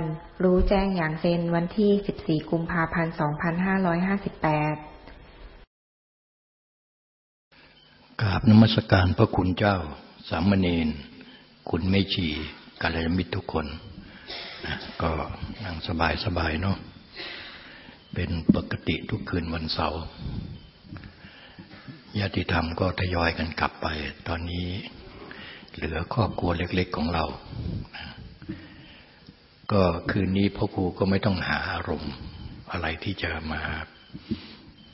ร รู้แจ้งอย่างเซนวันที่ 14 กุมภาพันธ์ 2558กราบนมัสการพระคุณเจ้า สามเณร คุณไม่ชีกัลยาณมิตรทุกคนนะก็นั่งสบายสบายเนาะ เป็นปกติทุกคืนวันเสาร์ ญาติธรรมก็ทยอยกันกลับไป ตอนนี้เหลือครอบครัวเล็ก ๆของเรานะ ก็คืนนี้พ่อครูก็ไม่ต้องหาอารมณ์ อะไรที่จะมา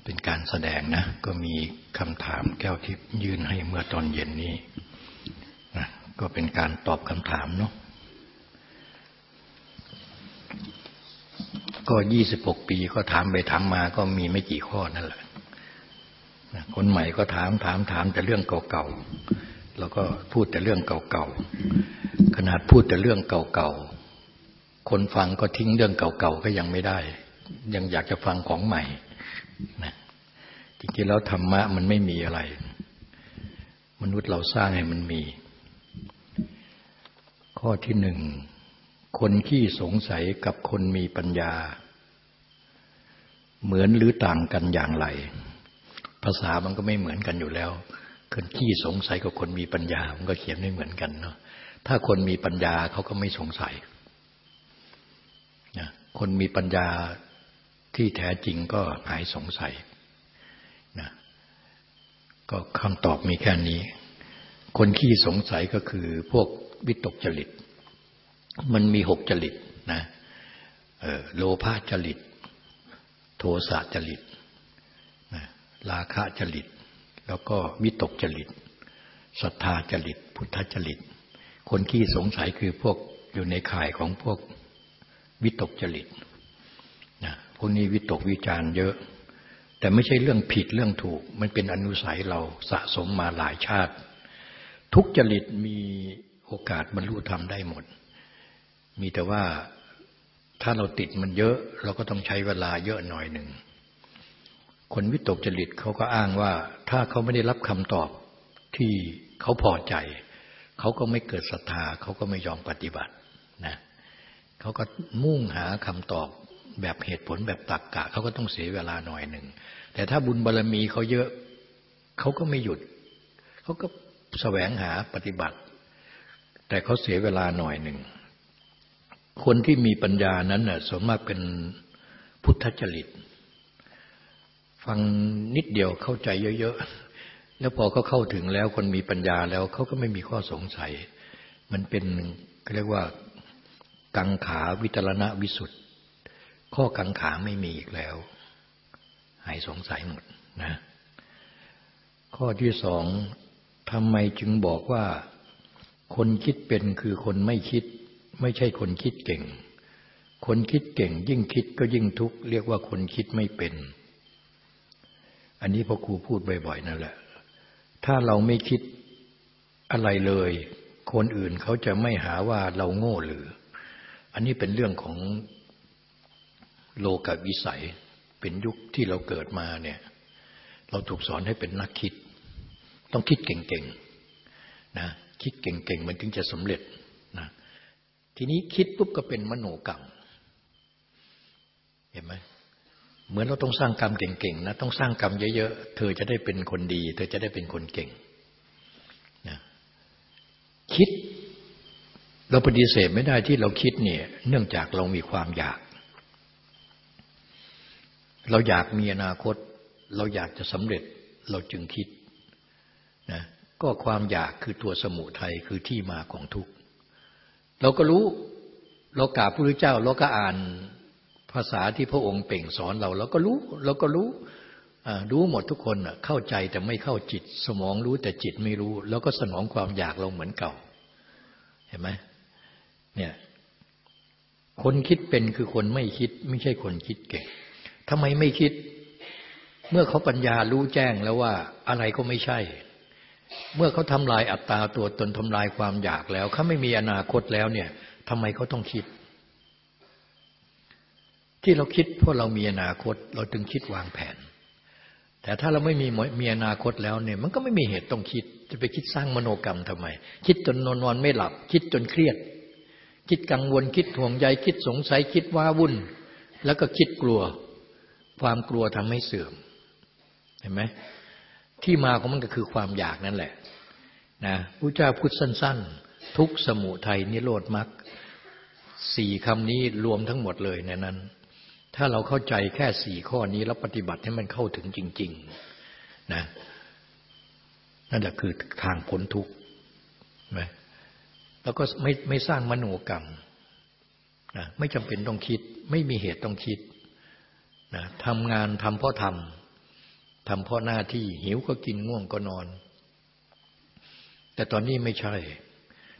เป็นการแสดงนะ ก็มีคำถามแก้วทิพย์ยื่นให้เมื่อตอนเย็นนี้นะก็เป็นการตอบคำถามเนาะก็ยี่สิบหกปีก็ถามไปถามมาก็มีไม่กี่ข้อนั่นแหละคนใหม่ก็ถามถามถามแต่เรื่องเก่าๆแล้วก็พูดแต่เรื่องเก่าๆขนาดพูดแต่เรื่องเก่าๆ คนฟังก็ทิ้งเรื่องเก่าๆก็ยังไม่ได้ ยังอยากจะฟังของใหม่นะจริงๆแล้วธรรมะมันไม่มีอะไร มนุษย์เราสร้างให้มันมี ข้อที่หนึ่ง คนที่สงสัยกับคนมีปัญญา เหมือนหรือต่างกันอย่างไร ภาษามันก็ไม่เหมือนกันอยู่แล้ว คนขี้สงสัยกับคนมีปัญญา มันก็เขียนไม่เหมือนกันเนาะถ้าคนมีปัญญาเขาก็ไม่สงสัย คนมีปัญญาที่แท้จริงก็หายสงสัยนะก็คำตอบมีแค่นี้ คนขี้สงสัยก็คือพวกวิตกจริต มันมีหกจริตนะโลภะจริต โทสะจริตนะราคะจริต แล้วก็วิตกจริตศรัทธาจริต พุทธจริต คนขี้สงสัยคือพวกอยู่ในข่ายของพวก วิตกจริตนะพวกนี้วิตกวิจารเยอะ แต่ไม่ใช่เรื่องผิดเรื่องถูก มันเป็นอนุสัยเราสะสมมาหลายชาติ ทุกจริตมีโอกาสบรรลุธรรมได้หมด มีแต่ว่าถ้าเราติดมันเยอะ เราก็ต้องใช้เวลาเยอะหน่อยหนึ่ง คนวิตกจริตเขาก็อ้างว่า ถ้าเขาไม่ได้รับคำตอบที่เขาพอใจ เขาก็ไม่เกิดศรัทธาเขาก็ไม่ยอมปฏิบัตินะ เขาก็มุ่งหาคำตอบแบบเหตุผลแบบตรรกกะเขาก็ต้องเสียเวลาหน่อยหนึ่ง แต่ถ้าบุญบารรมีเขาเยอะเขาก็ไม่หยุด เขาก็แสวงหาปฏิบัติ แต่เขาเสียเวลาหน่อยหนึ่ง คนที่มีปัญญานั้นน่ะสมมากเป็นพุทธจริต ฟังนิดเดียวเข้าใจเยอะๆ แล้วพอเขาเข้าถึงแล้วคนมีปัญญาแล้วเขาก็ไม่มีข้อสงสัย มันเป็นเรียกว่า กังขาวิตรณะวิสุทธ์ข้อกังขาไม่มีอีกแล้ว หายสงสัยหมดนะ ข้อที่สองทำไมจึงบอกว่า คนคิดเป็นคือคนไม่คิด ไม่ใช่คนคิดเก่ง คนคิดเก่ง ยิ่งคิดก็ยิ่งทุกข์เรียกว่าคนคิดไม่เป็น อันนี้พ่อครูพูดบ่อยๆนั่นแหละ ถ้าเราไม่คิดอะไรเลย คนอื่นเขาจะไม่หาว่าเราโง่หรือ อันนี้เป็นเรื่องของโลกวิสัย เป็นยุคที่เราเกิดมาเนี่ย เราถูกสอนให้เป็นนักคิด ต้องคิดเก่งๆนะคิดเก่งๆมันถึงจะสำเร็จนะทีนี้คิดปุ๊บก็เป็นมโนกรรม เห็นไหมเหมือนเราต้องสร้างกรรมเก่งๆนะต้องสร้างกรรมเยอะๆ เธอจะได้เป็นคนดี เธอจะได้เป็นคนเก่งนะคิด เราปฏิเสธไม่ได้ที่เราคิดเนี่ย เนื่องจากเรามีความอยาก เราอยากมีอนาคต เราอยากจะสำเร็จเราจึงคิดนะก็ความอยากคือตัวสมุทัยคือที่มาของทุกข์เราก็รู้เรากราบพระพุทธเจ้า เราก็อ่านภาษาที่พระองค์เป่งสอนเรา เราก็รู้ เราก็รู้รู้หมดทุกคนเข้าใจแต่ไม่เข้าจิต สมองรู้แต่จิตไม่รู้ แล้วก็สนองความอยากเราเหมือนเก่า เห็นไหม เนี่ย คนคิดเป็นคือคนไม่คิด ไม่ใช่คนคิดเก่งทำไมไม่คิด เมื่อเขาปัญญารู้แจ้งแล้วว่าอะไรก็ไม่ใช่ เมื่อเขาทำลายอัตตาตัวตนทำลายความอยากแล้วเขาไม่มีอนาคตแล้วเนี่ยทำไมเขาต้องคิด ที่เราคิดเพราะเรามีอนาคต เราจึงคิดวางแผน แต่ถ้าเราไม่มีมีอนาคตแล้วเนี่ย มันก็ไม่มีเหตุต้องคิด จะไปคิดสร้างมโนกรรมทำไม คิดจนนอนนอนไม่หลับ คิดจนเครียด คิดกังวลคิดห่วงใยคิดสงสัยคิดว้าวุ่น แล้วก็คิดกลัว ความกลัวทำให้เสื่อม เห็นไหมที่มาของมันก็คือความอยากนั่นแหละนะพระเจ้าพูดสั้น ๆ ทุกสมุทัยนิโรธมรรคสี่คำนี้รวมทั้งหมดเลยในนั้น ถ้าเราเข้าใจแค่สี่ข้อนี้แล้วปฏิบัติให้มันเข้าถึงจริง ๆ นะ นั่นแหละคือทางพ้นทุกข์ไหม แล้วก็ไม่ไม่สร้างมโนกรรมนะไม่จำเป็นต้องคิด ไม่มีเหตุต้องคิดนะทำงานทำเพราะทำทำเพราะหน้าที่หิวก็กินง่วงก็นอน แต่ตอนนี้ไม่ใช่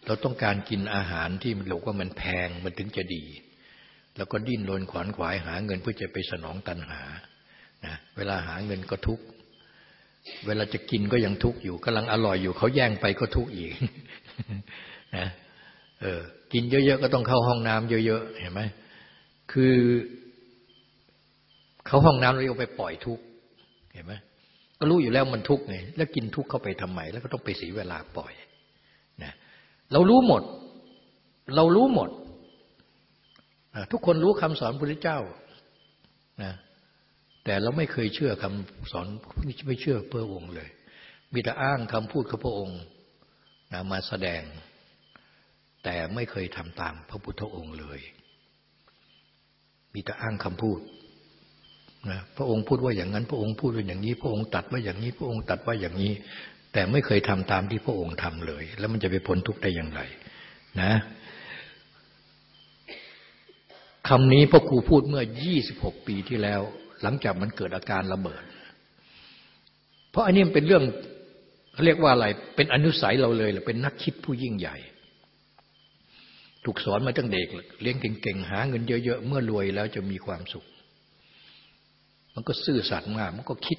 เราต้องการกินอาหารที่มันบอกว่ามันแพงมันถึงจะดี แล้วก็ดิ้นรนขวนขวายหาเงินเพื่อจะไปสนองตันหานะเวลาหาเงินก็ทุกข์ เวลาจะกินก็ยังทุกข์อยู่กำลังอร่อยอยู่เขาแย่งไปก็ทุกข์อีกนะเออกินเยอะ ๆ ก็ต้องเข้าห้องน้ำเยอะ ๆ เห็นไหมคือเขาห้องน้ำแล้วเอาไปปล่อยทุกข์เห็นไหมก็รู้อยู่แล้วมันทุกข์ไงแล้วกินทุกข์เข้าไปทำไม แล้วก็ต้องไปเสียเวลาปล่อยนะเรารู้หมด เรารู้หมด ทุกคนรู้คำสอนพระพุทธเจ้านะ แต่เราไม่เคยเชื่อคำสอนไม่เชื่อพระองค์เลย มีแต่อ้างคำพูดของพระองค์นะมาแสดง แต่ไม่เคยทำตามพระพุทธองค์เลย มีแต่อ้างคำพูดนะพระองค์พูดว่าอย่างนั้น พระองค์พูดว่าอย่างนี้ พระองค์ตัดว่าอย่างนี้ พระองค์ตัดว่าอย่างนี้ แต่ไม่เคยทำตามที่พระองค์ทำเลย แล้วมันจะไปพ้นทุกข์ได้อย่างไร นะคำนี้พ่อครูพูดเมื่อ 26 ปีที่แล้ว หลังจากมันเกิดอาการระเบิด เพราะอันนี้มันเป็นเรื่องเขาเรียกว่าอะไร เป็นอนุสัยเราเลยหรือเป็นนักคิดผู้ยิ่งใหญ่ ถูกสอนมาตั้งเด็กเลี้ยงเก่งๆ หาเงินเยอะๆ เมื่อรวยแล้วจะมีความสุข มันก็ซื่อสัตย์มาก มันก็คิด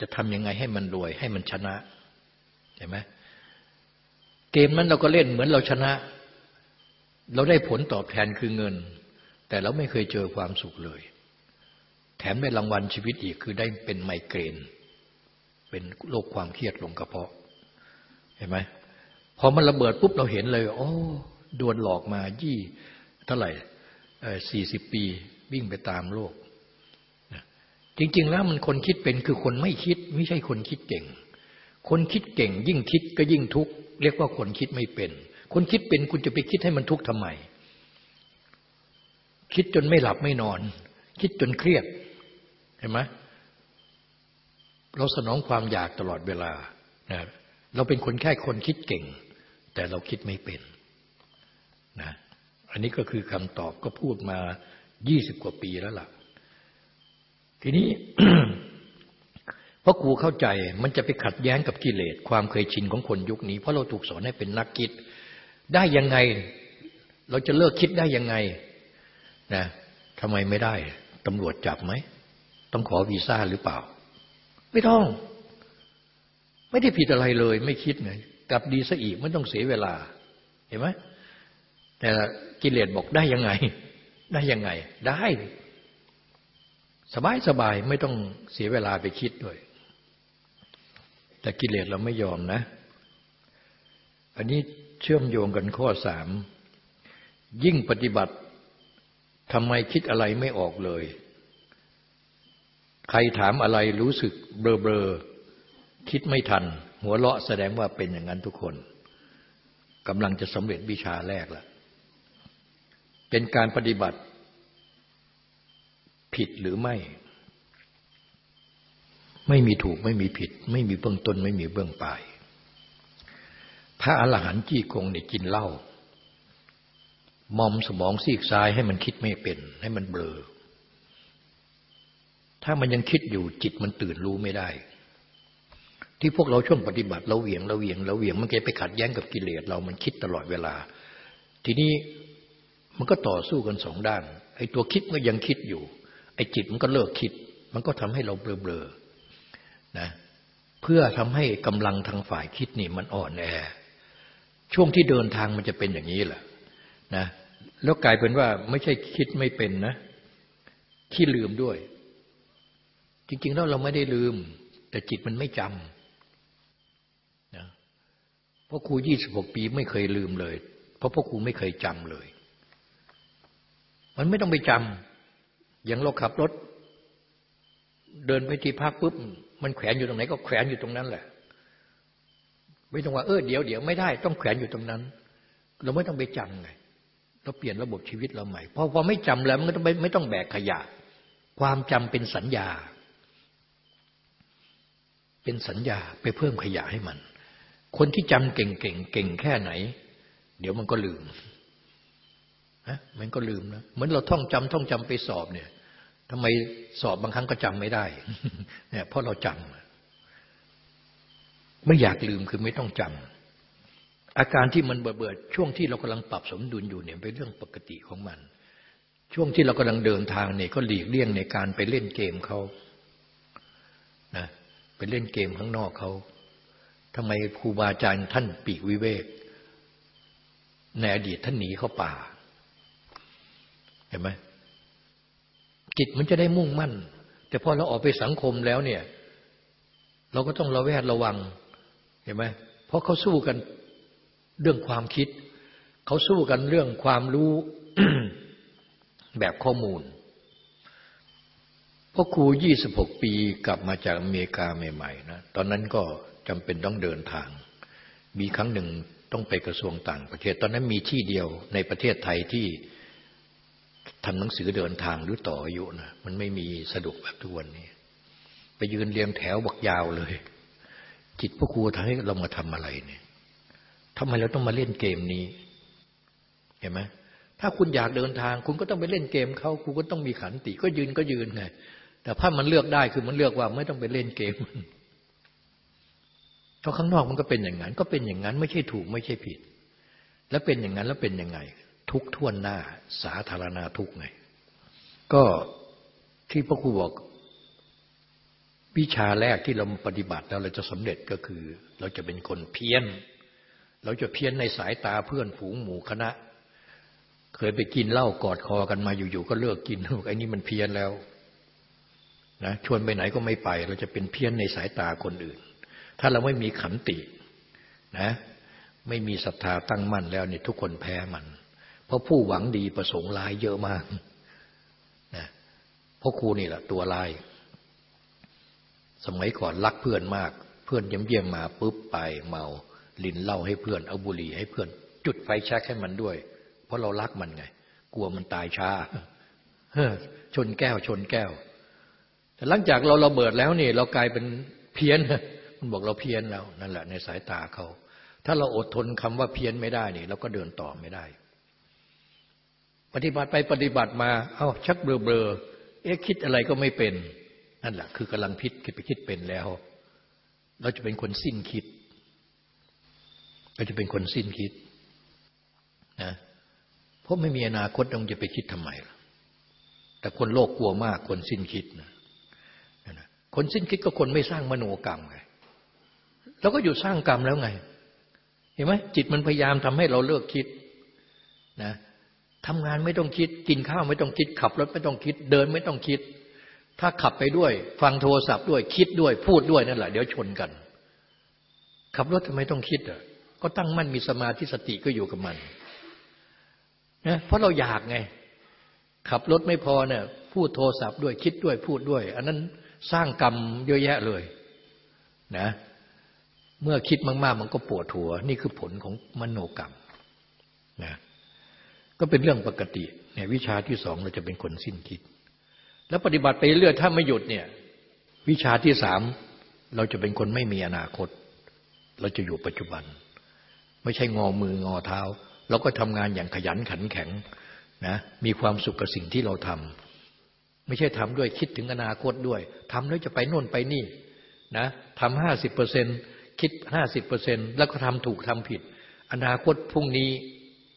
จะทำยังไงให้มันรวย ให้มันชนะเห็นไหมเกมนั้นเราก็เล่นเหมือนเราชนะ เราได้ผลตอบแทนคือเงิน แต่เราไม่เคยเจอความสุขเลย แถมได้รางวัลชีวิตอีกคือได้เป็นไมเกรน เป็นโรคความเครียดลงกระเพาะ เห็นไหมพอมันระเบิดปุ๊บเราเห็นเลย โอ้ดวนหลอกมายี่เท่าไหร่สี่สิบปีวิ่งไปตามโลก จริง ๆ แล้วมันคนคิดเป็นคือคนไม่คิด ไม่ใช่คนคิดเก่ง คนคิดเก่ง ยิ่งคิดก็ยิ่งทุกข์เรียกว่าคนคิดไม่เป็น คนคิดเป็นคุณจะไปคิดให้มันทุกข์ทำไม คิดจนไม่หลับไม่นอน คิดจนเครียด ห็นไหมเราสนองความอยากตลอดเวลานะเราเป็นคนแค่คนคิดเก่ง แต่เราคิดไม่เป็นนะอันนี้ก็คือคำตอบก็พูดมายี่สิบกว่าปีแล้วล่ะ ทีนี้เพราะครูเข้าใจมันจะไปขัดแย้งกับกิเลสความเคยชินของคนยุคนี้ เพราะเราถูกสอนให้เป็นนักคิด ได้ยังไง เราจะเลิกคิดได้ยังไงนะทำไมไม่ได้ตำรวจจับไหม ต้องขอวีซ่าหรือเปล่า ไม่ต้อง ไม่ได้ผิดอะไรเลย ไม่คิดไงกลับดีซะอีกไม่ต้องเสียเวลา เห็นไหมแต่กิเลสบอกได้ยังไง ได้ยังไง ได้ สบายสบายไม่ต้องเสียเวลาไปคิดด้วย แต่กิเลสเราไม่ยอมนะ อันนี้เชื่อมโยงกันข้อสามยิ่งปฏิบัติทำไมคิดอะไรไม่ออกเลย ใครถามอะไรรู้สึกเบลอเบลอคิดไม่ทัน หัวเราะแสดงว่าเป็นอย่างนั้นทุกคนกำลังจะสำเร็จวิชาแรกละเป็นการปฏิบัติผิดหรือไม่ ไม่มีถูกไม่มีผิด ไม่มีเบื้องต้นไม่มีเบื้องปลาย พระอรหันต์จี้กงเนี่ยกินเหล้ามอมสมองซีกซ้ายให้มันคิดไม่เป็น ให้มันเบลอ ถ้ามันยังคิดอยู่จิตมันตื่นรู้ไม่ได้ ที่พวกเราช่วงปฏิบัติเราเหวี่ยงเราเหวี่ยงเราเหวี่ยงมันก็ไปขัดแย้งกับกิเลสเรามันคิดตลอดเวลา ทีนี้มันก็ต่อสู้กันสองด้านไอ้ตัวคิดมันยังคิดอยู่ไอ้จิตมันก็เลิกคิด มันก็ทำให้เราเบลอๆนะเพื่อทำให้กำลังทางฝ่ายคิดนี่มันอ่อนแอช่วงที่เดินทางมันจะเป็นอย่างนี้แหละนะแล้วกลายเป็นว่าไม่ใช่คิดไม่เป็นนะขี้ลืมด้วย จริง ๆ แล้วเราไม่ได้ลืม แต่จิตมันไม่จำนะเพราะครูยี่สิบหกปีไม่เคยลืมเลย เพราะพ่อครูไม่เคยจำเลย มันไม่ต้องไปจำอย่างเราขับรถ เดินไปที่พักปุ๊บมันแขวนอยู่ตรงไหน ก็แขวนอยู่ตรงนั้นแหละ ไม่ต้องว่าเออเดี๋ยวเดี๋ยวไม่ได้ต้องแขวนอยู่ตรงนั้น เราไม่ต้องไปจำไงเราเปลี่ยนระบบชีวิตเราใหม่พอพอไม่จำแล้วมันก็ไม่ไม่ต้องแบกขยะ ความจำเป็นสัญญา เป็นสัญญาไปเพิ่มขยะให้มัน คนที่จำเก่งเก่งเก่งแค่ไหน เดี๋ยวมันก็ลืมฮะมันก็ลืมนะเหมือนเราท่องจำท่องจำไปสอบเนี่ยทำไมสอบบางครั้งก็จำไม่ได้เนี่ยเพราะเราจำไม่อยากลืมคือไม่ต้องจำอาการที่มันเบื่อช่วงที่เรากำลังปรับสมดุลอยู่เนี่ยเป็นเรื่องปกติของมัน ช่วงที่เรากำลังเดินทางเนี่ยก็หลีกเลี่ยงในการไปเล่นเกมเขา ไปเล่นเกมข้างนอกเขาทำไมครูบาอาจารย์ท่านปีกวิเวก ในอดีตท่านหนีเข้าป่า เห็นไหมจิตมันจะได้มุ่งมั่น แต่พอเราออกไปสังคมแล้วเนี่ย เราก็ต้องระแวดระวัง เห็นไหมเพราะเขาสู้กันเรื่องความคิด เขาสู้กันเรื่องความรู้แบบข้อมูล พ่อครูยี่สิบหกปีกลับมาจากอเมริกาใหม่ๆนะตอนนั้นก็จำเป็นต้องเดินทาง มีครั้งหนึ่งต้องไปกระทรวงต่างประเทศ ตอนนั้นมีที่เดียวในประเทศไทยที่ทำหนังสือเดินทางหรือต่ออายุนะมันไม่มีสะดวกแบบทุกวันนี้ ไปยืนเรียงแถวบักยาวเลย จิตพระครูทำให้เรามาทำอะไรเนี่ยทำไมเราต้องมาเล่นเกมนี้ เห็นไหมถ้าคุณอยากเดินทาง คุณก็ต้องไปเล่นเกมเขาคุณก็ต้องมีขันติ ก็ยืนก็ยืนไง แต่ถ้ามันเลือกได้คือมันเลือกว่าไม่ต้องไปเล่นเกมเพราะข้างนอกมันก็เป็นอย่างนั้น ก็เป็นอย่างนั้น ไม่ใช่ถูกไม่ใช่ผิด แล้วเป็นอย่างนั้นแล้วเป็นยังไง ทุกท่วนหน้า สาธารณาทุกไง ก็ที่พระครูบอกวิชาแรกที่เราปฏิบัติแล้วเราจะสำเร็จก็คือ เราจะเป็นคนเพี้ยน เราจะเพี้ยนในสายตาเพื่อนฝูงหมู่คณะ เคยไปกินเหล้ากอดคอกันมาอยู่ๆก็เลิกกินไอ้นี่มันเพี้ยนแล้ว นะชวนไปไหนก็ไม่ไป เราจะเป็นเพี้ยนในสายตาคนอื่น ถ้าเราไม่มีขันตินะไม่มีศรัทธาตั้งมั่นแล้วเนี่ยทุกคนแพ้มัน เพราะผู้หวังดีประสงค์ร้ายเยอะมากนะเพราะครูนี่แหละตัวร้าย สมัยก่อนรักเพื่อนมาก เพื่อนเยี่ยมเยี่ยมมาปุ๊บไปเมาลินเหล้าให้เพื่อนเอาบุหรี่ให้เพื่อน จุดไฟแช็กให้มันด้วย เพราะเรารักมันไง กลัวมันตายช้าชนแก้วชนแก้ว แต่หลังจากเราระเบิดแล้วนี่ เรากลายเป็นเพี้ยนมันบอกเราเพี้ยนแล้วนั่นแหละในสายตาเขา ถ้าเราอดทนคำว่าเพี้ยนไม่ได้นี่เราก็เดินต่อไม่ได้ ปฏิบัติไปปฏิบัติมาเอา้าชักเบลอเบลอเอ๊ะคิดอะไรก็ไม่เป็น นั่นแหละคือกำลังพิษคิดไปคิดเป็นแล้ว เราจะเป็นคนสิ้นคิดเราจะเป็นคนสิ้นคิดนะเพราะไม่มีอนาคตต้องจะไปคิดทำไมล่ะแต่คนโลกกลัวมากคนสิ้นคิดนะ คนสิ้นคิดก็คนไม่สร้างมโนกรรมไงเราก็หยุดสร้างกรรมแล้วไง เห็นไหมจิตมันพยายามทำให้เราเลิกคิดนะทำงานไม่ต้องคิด กินข้าวไม่ต้องคิด ขับรถไม่ต้องคิด เดินไม่ต้องคิด ถ้าขับไปด้วย ฟังโทรศัพท์ด้วยคิดด้วย พูดด้วยนั่นแหละเดี๋ยวชนกัน ขับรถทำไมต้องคิดอะก็ตั้งมั่นมีสมาธิสติก็อยู่กับมันนะเพราะเราอยากไง ขับรถไม่พอเนี่ยพูดโทรศัพท์ด้วยคิดด้วยพูดด้วย อันนั้น สร้างกรรมเยอะแยะเลยนะเมื่อคิดมาก ๆ มันก็ปวดหัว นี่คือผลของมโนกรรมนะก็เป็นเรื่องปกติเนี่ยวิชาที่สองเราจะเป็นคนสิ้นคิด แล้วปฏิบัติไปเรื่อยถ้าไม่หยุดเนี่ย วิชาที่สามเราจะเป็นคนไม่มีอนาคต เราจะอยู่ปัจจุบัน ไม่ใช่งอมืองอเท้า เราก็ทำงานอย่างขยันขันแข็งนะมีความสุขกับสิ่งที่เราทำ ไม่ใช่ทำด้วยคิดถึงอนาคตด้วยทำแล้วจะไปโน่นไปนี่นะทำห้าสิบเปอร์เซ็นคิดห้าสิบเปอร์เซ็นแล้วก็ทำถูกทำผิด อนาคตพรุ่งนี้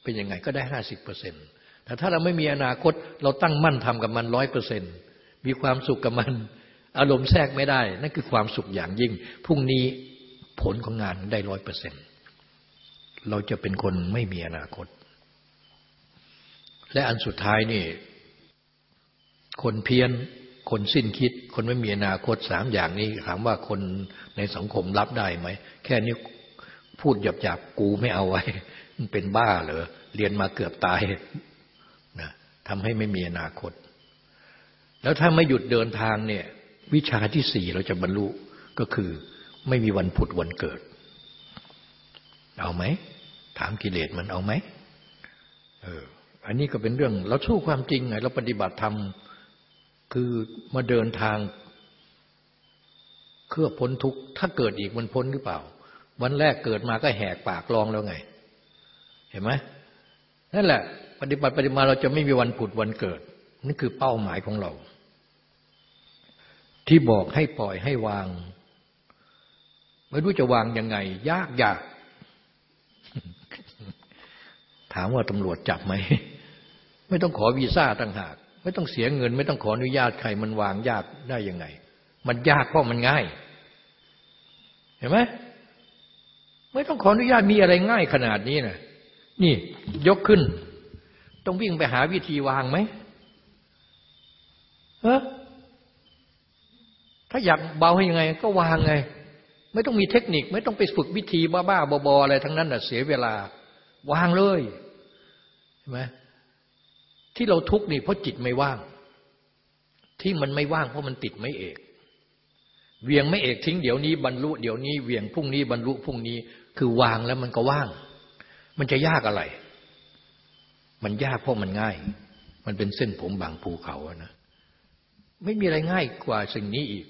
เป็นยังไงก็ได้ห้าสิบเปอร์เซ็นต์แต่ถ้าเราไม่มีอนาคตเราตั้งมั่นทำกับมันร้อยเปอร์เซ็นต์มีความสุขกับมัน อารมณ์แทรกไม่ได้ นั่นคือความสุขอย่างยิ่งพรุ่งนี้ผลของงานได้ร้อยเปอร์เซ็นต์เราจะเป็นคนไม่มีอนาคต และอันสุดท้ายนี่ คนเพี้ยน คนสิ้นคิด คนไม่มีอนาคตสามอย่างนี้ ถามว่าคนในสังคมรับได้ไหม แค่นี้พูดหยาบๆกูไม่เอาไว้ มันเป็นบ้าเหรอเรียนมาเกือบตายนะทำให้ไม่มีอนาคต แล้วถ้าไม่หยุดเดินทางเนี่ย วิชาที่สี่เราจะบรรลุก็คือไม่มีวันผุดวันเกิด เอาไหม ถามกิเลสมันเอาไหมเอออันนี้ก็เป็นเรื่อง เราสู้ความจริงไงเราปฏิบัติธรรม คือมาเดินทางเพื่อพ้นทุกข์ถ้าเกิดอีกมันพ้นหรือเปล่า วันแรกเกิดมาก็แหกปากร้องแล้วไง เห็นไหมนั่นแหละ ปฏิบัติปฏิมาเราจะไม่มีวันผุดวันเกิดนั่นคือเป้าหมายของเรา ที่บอกให้ปล่อยให้วาง ไม่รู้จะวางยังไง ยากยากถามว่าตำรวจจับไหม ไม่ต้องขอวีซ่าต่างหาก ไม่ต้องเสียเงิน ไม่ต้องขออนุญาตใครมันวางยากได้ยังไง มันยากเพราะมันง่าย เห็นไหมไม่ต้องขออนุญาตมีอะไรง่ายขนาดนี้นะนี่ยกขึ้น ต้องวิ่งไปหาวิธีวางไหมเออถ้าอยากเบาให้ยังไง ก็วางไง ไม่ต้องมีเทคนิค ไม่ต้องไปฝึกวิธีบ้าๆบอๆอะไรทั้งนั้นน่ะ เสียเวลา วางเลยเห็นไหม ที่เราทุกข์นี่เพราะจิตไม่ว่าง ที่มันไม่ว่างเพราะมันติดไม่เอก เวียงไม่เอกทิ้งเดี๋ยวนี้บรรลุเดี๋ยวนี้เวียงพรุ่งนี้บรรลุพรุ่งนี้คือวางแล้วมันก็ว่าง มันจะยากอะไร มันยากเพราะมันง่าย มันเป็นเส้นผมบางภูเขาอะนะไม่มีอะไรง่ายกว่าสิ่งนี้อีก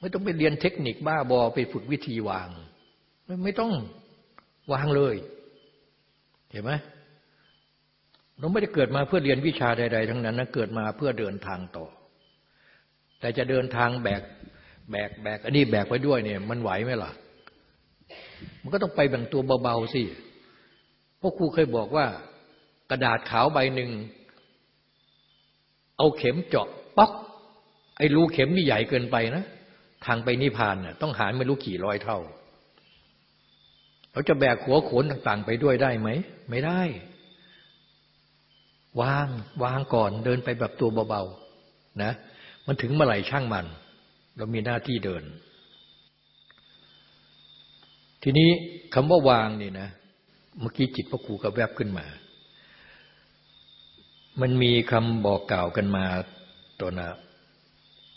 ไม่ต้องไปเรียนเทคนิคบ้าบอไปฝึกวิธีวาง ไม่ต้องวางเลย เห็นไหม เราไม่ได้เกิดมาเพื่อเรียนวิชาใด ๆ ทั้งนั้นนะเกิดมาเพื่อเดินทางต่อ แต่จะเดินทางแบกแบกแบกอันนี้แบกไว้ด้วยเนี่ย มันไหวไหมล่ะ มันก็ต้องไปแบ่งตัวเบาๆสิพราะครูเคยบอกว่า กระดาษขาวใบหนึ่ง เอาเข็มเจาะป๊อก ไอ้รูเข็มนี่ใหญ่เกินไปนะทางไปนิพพานน่ะต้องหารไม่รู้กี่ร้อยเท่า เราจะแบกหัวโขนต่าง ๆ ไปด้วยได้ไหม ไม่ได้ วางวางก่อนเดินไปแบบตัวเบาๆนะ มันถึงเมื่อไหร่ช่างมัน เรามีหน้าที่เดิน ทีนี้คำว่าวางนี่นะเมื่อกี้จิตพระครูก็แวบขึ้นมา มันมีคำบอกกล่าวกันมาตัวนะ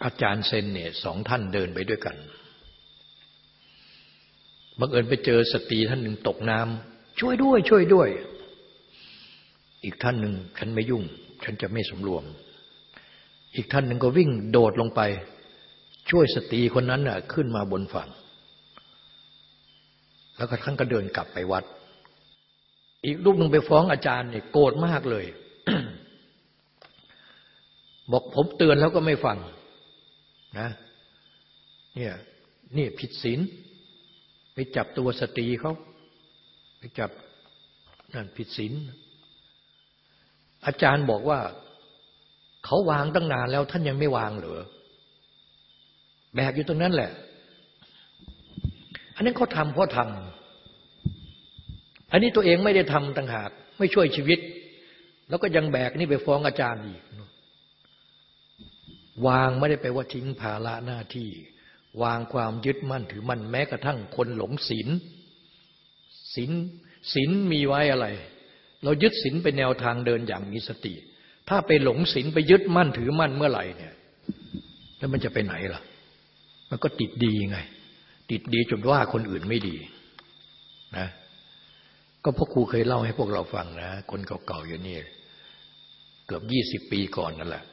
อาจารย์เซนเนี่ยสองท่านเดินไปด้วยกันบังเอิญไปเจอสตรีท่านหนึ่งตกน้ำช่วยด้วย ช่วยด้วย อีกท่านหนึ่งฉันไม่ยุ่ง ฉันจะไม่สำรวม อีกท่านหนึ่งก็วิ่งโดดลงไป ช่วยสตรีคนนั้นน่ะขึ้นมาบนฝั่ง แล้วก็ท่านก็เดินกลับไปวัด อีกรูปหนึ่งไปฟ้องอาจารย์เนี่ยโกรธมากเลย บอกผมเตือนแล้วก็ไม่ฟังนะเนี่ยนี่ผิดศีลไปจับตัวสตรีเขาไปจับนั่นผิดศีล อาจารย์บอกว่า เขาวางตั้งนานแล้วท่านยังไม่วางเหรอแบกอยู่ตรงนั้นแหละ อันนั้นเขาทำเพราะทำอันนี้ตัวเองไม่ได้ทำต่างหาก ไม่ช่วยชีวิต แล้วก็ยังแบกนี่ไปฟ้องอาจารย์อีก วางไม่ได้ไปว่าทิ้งภาระหน้าที่ วางความยึดมั่นถือมั่นแม้กระทั่งคนหลงศีลศีลศีลมีไว้อะไร เรายึดศีลเป็นแนวทางเดินอย่างมีสติ ถ้าไปหลงศีลไปยึดมั่นถือมั่นเมื่อไหร่เนี่ย แล้วมันจะไปไหนล่ะ มันก็ติดดีไง ติดดีจนว่าคนอื่นไม่ดีนะ ก็พ่อครูเคยเล่าให้พวกเราฟังนะ คนเก่าๆอยู่นี่ เกือบยี่สิบปีก่อนนั่นแหละ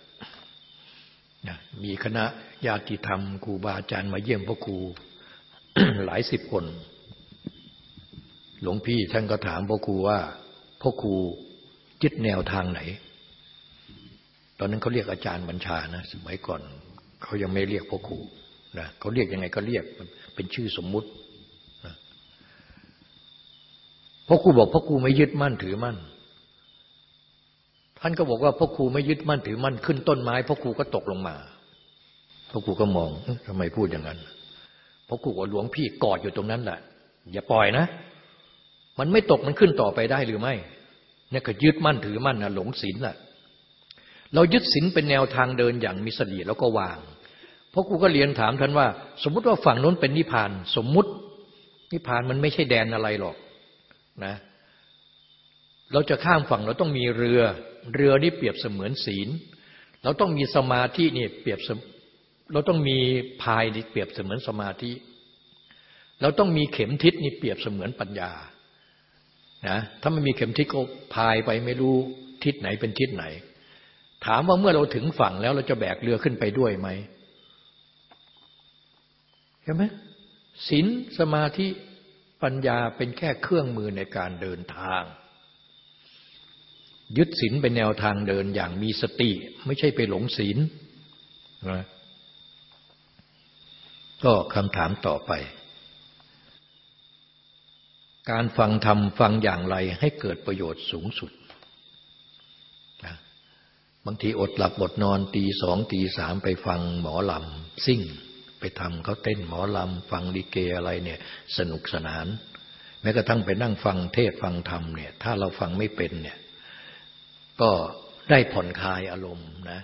นะมีคณะญาติธรรมครูบาอาจารย์มาเยี่ยมพ่อครูหลายสิบคน หลวงพี่ท่านก็ถามพ่อครูว่า พ่อครูยึดแนวทางไหน ตอนนั้นเขาเรียกอาจารย์บัญชานะ สมัยก่อนเขายังไม่เรียกพ่อครูนะเขาเรียกยังไงก็เรียกเป็นชื่อสมมุตินะพ่อครูบอกพ่อครูไม่ยึดมั่นถือมั่น ท่านก็บอกว่าพ่อครูไม่ยึดมั่นถือมั่นขึ้นต้นไม้พ่อครูก็ตกลงมาพ่อครูก็มองทำไมพูดอย่างนั้นพ่อครูว่าหลวงพี่กอดอยู่ตรงนั้นแหละอย่าปล่อยนะ มันไม่ตกมันขึ้นต่อไปได้หรือไม่เนี่ยก็ยึดมั่นถือมั่นนะหลงศีลแหละเรายึดศีลเป็นแนวทางเดินอย่างมีสติแล้วก็วาง เพ่อครูก็เรียนถามท่านว่า สมมุติว่าฝั่งนู้นเป็นนิพพาน สมมุตินิพพานมันไม่ใช่แดนอะไรหรอกนะ เราจะข้ามฝั่งเราต้องมีเรือ เรือนี่เปรียบเสมือนศีล เราต้องมีสมาธินี่เปรียบเราต้องมีพายนี่เปรียบเสมือนสมาธิ เราต้องมีเข็มทิศนี่เปรียบเสมือนปัญญา นะถ้าไม่มีเข็มทิศก็พายไปไม่รู้ทิศไหนเป็นทิศไหน ถามว่าเมื่อเราถึงฝั่งแล้วเราจะแบกเรือขึ้นไปด้วยไหมเห็นไหมศีลสมาธิปัญญาเป็นแค่เครื่องมือในการเดินทาง ยึดศีลเป็นแนวทางเดินอย่างมีสติ ไม่ใช่ไปหลงศีลนะก็คำถามต่อไป การฟังธรรมฟังอย่างไรให้เกิดประโยชน์สูงสุดนะบางทีอดหลับอดนอนตีสองตีสามไปฟังหมอลำซิ่ง ไปทำเขาเต้นหมอลำฟังลิเกอะไรเนี่ยสนุกสนาน แม้กระทั่งไปนั่งฟังเทศฟังธรรมเนี่ยถ้าเราฟังไม่เป็นเนี่ยก็ได้ผ่อนคลายอารมณ์นะ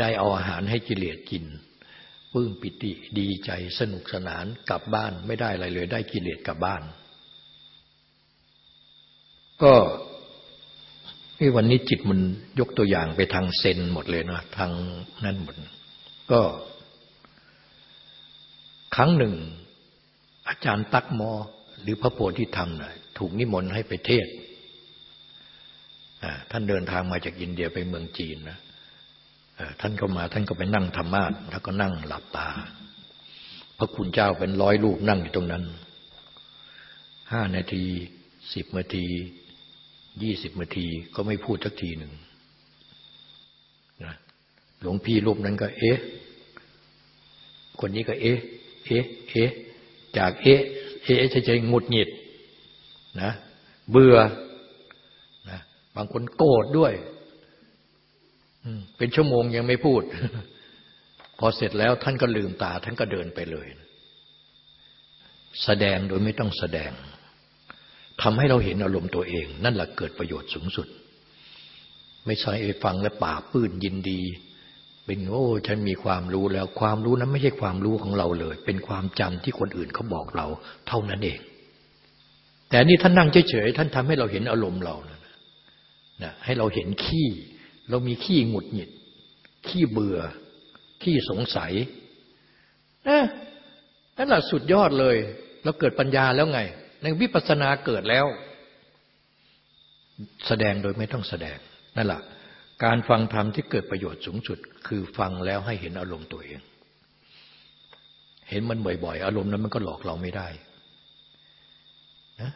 ได้เอาอาหารให้กิเลสกินปลื้มปิติดีใจสนุกสนานกลับบ้านไม่ได้อะไรเลย ได้กิเลสกลับบ้าน ก็วันนี้จิตมันยกตัวอย่างไปทางเซนหมดเลยนะทางนั่นหมด ก็ ครั้งหนึ่ง อาจารย์ตักมอ หรือพระโพธิธรรมนะถูกนิมนต์ให้ไปเทศท่านเดินทางมาจากอินเดียไปเมืองจีนนะท่านก็มาท่านก็ไปนั่งธรรมะแล้วก็นั่งหลับตา พระคุณเจ้าเป็นร้อยลูกนั่งอยู่ตรงนั้นห้านาทีสิบนาที ยี่สิบนาทีก็ไม่พูดสักทีหนึ่งนะหลวงพี่รูปนั้นก็ เอ๊ะ คนนี้ก็เอ๊ะ เอ๊ะ เอ๊ะ จากเอ๊ะ เอ๊ะเฉยๆงุดหงิดนะ เบื่อนะบางคนโกรธด้วย เป็นชั่วโมงยังไม่พูด พอเสร็จแล้วท่านก็ลืมตา ท่านก็เดินไปเลย แสดงโดยไม่ต้องแสดง ทำให้เราเห็นอารมณ์ตัวเอง นั่นแหละเกิดประโยชน์สูงสุด ไม่ใช่ไอ้ฟังและป่าปื้นยินดี เป็นโอ้ฉันมีความรู้แล้วความรู้นั้นไม่ใช่ความรู้ของเราเลย เป็นความจำที่คนอื่นเขาบอกเรา เท่านั้นเอง แต่นี่ท่านนั่งเฉยๆท่านทำให้เราเห็นอารมณ์เรานะนะให้เราเห็นขี้ เรามีขี้หงุดหงิด ขี้เบื่อ ขี้สงสัยนะนั่นแหละสุดยอดเลย เราเกิดปัญญาแล้วไง ในวิปัสสนาเกิดแล้ว แสดงโดยไม่ต้องแสดงนั่นแหละการฟังธรรมที่เกิดประโยชน์สูงสุด คือฟังแล้วให้เห็นอารมณ์ตัวเอง เห็นมันบ่อยๆ อารมณ์นั้นมันก็หลอกเราไม่ได้นะ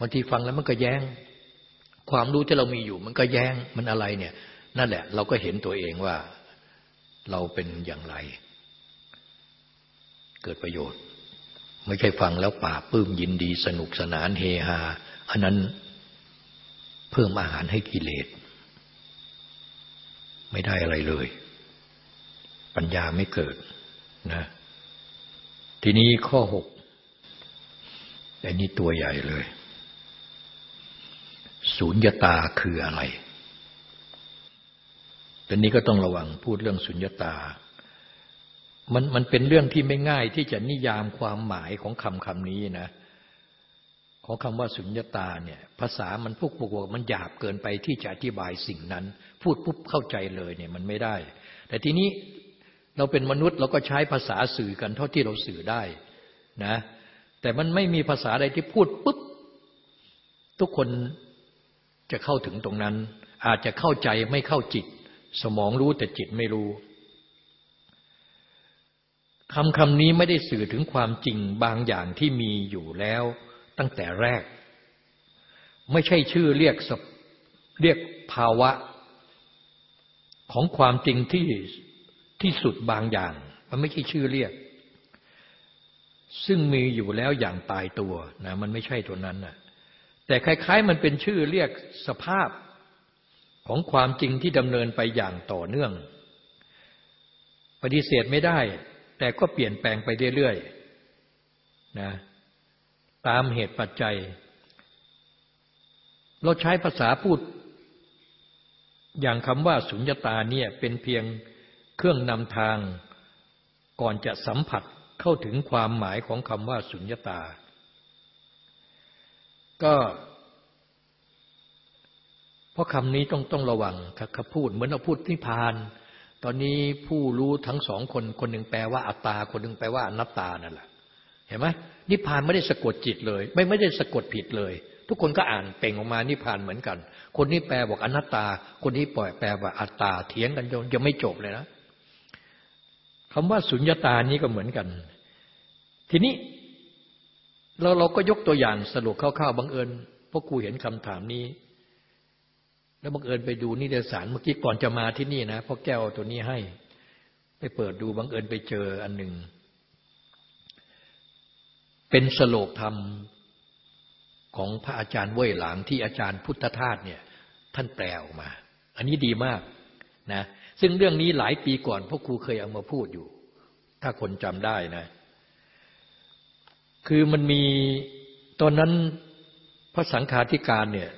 บางทีฟังแล้วมันก็แย้ง ความรู้ที่เรามีอยู่ มันก็แย้งมันอะไรเนี่ย นั่นแหละ เราก็เห็นตัวเองว่าเราเป็นอย่างไร เกิดประโยชน์ ไม่ใช่ฟังแล้วป่าปื้มยินดีสนุกสนานเฮฮา อันนั้นเพิ่มอาหารให้กิเลส ไม่ได้อะไรเลย ปัญญาไม่เกิดนะ ทีนี้ข้อหกแต่นี้ตัวใหญ่เลยสุญญตาคืออะไรตอนนี้ก็ต้องระวังพูดเรื่องสุญญตา มันมันเป็นเรื่องที่ไม่ง่ายที่จะนิยามความหมายของคำคำนี้นะ ของคำว่าสุญญตาเนี่ยภาษามันพวกบวกมันหยาบเกินไปที่จะอธิบายสิ่งนั้น พูดปุ๊บเข้าใจเลยเนี่ยมันไม่ได้ แต่ทีนี้เราเป็นมนุษย์เราก็ใช้ภาษาสื่อกันเท่าที่เราสื่อได้นะ แต่มันไม่มีภาษาใดที่พูดปุ๊บทุกคนจะเข้าถึงตรงนั้น อาจจะเข้าใจไม่เข้าจิต สมองรู้แต่จิตไม่รู้ คำคำนี้ไม่ได้สื่อถึงความจริงบางอย่างที่มีอยู่แล้วตั้งแต่แรก ไม่ใช่ชื่อเรียกเรียกภาวะ ของความจริงที่ที่สุดบางอย่าง มันไม่ใช่ชื่อเรียก ซึ่งมีอยู่แล้วอย่างตายตัวนะมันไม่ใช่ตัวนั้นนะแต่คล้ายๆ มันเป็นชื่อเรียกสภาพของความจริงที่ดำเนินไปอย่างต่อเนื่อง ปฏิเสธไม่ได้ แต่ก็เปลี่ยนแปลงไปเรื่อยๆนะตามเหตุปัจจัย เราใช้ภาษาพูด อย่างคำว่าสุญญตาเนี่ยเป็นเพียงเครื่องนำทาง ก่อนจะสัมผัสเข้าถึงความหมายของคำว่าสุญญตา ก็เพราะคำนี้ต้องต้องระวังครับพูดเหมือนเราพูดนิพพาน ตอนนี้ผู้รู้ทั้งสองคนคนหนึ่งแปลว่าอัตตา คนหนึ่งแปลว่าอนัตตานั่นแหละเห็นไหมนิพพานไม่ได้สะกดจิตเลย ไม่ไม่ได้สะกดผิดเลย ทุกคนก็อ่านเป่งออกมานิพพานเหมือนกัน คนนี้แปลบอกอนัตตา คนนี้ปล่อยแปลว่าอัตตาเถียงกันจนยังไม่จบเลยนะคำว่าสุญญตานี้ก็เหมือนกัน ทีนี้เราเราก็ยกตัวอย่างสรุปคร่าวๆบังเอิญพวกครูเห็นคำถามนี้ แล้วบังเอิญไปดูนิตยสารเมื่อกี้ก่อนจะมาที่นี่นะพ่อแก้วตัวนี้ให้ ไปเปิดดูบังเอิญไปเจออันหนึ่ง เป็นสโลกธรรมของพระอาจารย์เว่ยหลางที่อาจารย์พุทธทาสเนี่ย ท่านแปลออกมา อันนี้ดีมากนะซึ่งเรื่องนี้หลายปีก่อนพ่อครูเคยเอามาพูดอยู่ ถ้าคนจำได้นะ คือมันมีตอนนั้นพระสังฆาธิการเนี่ย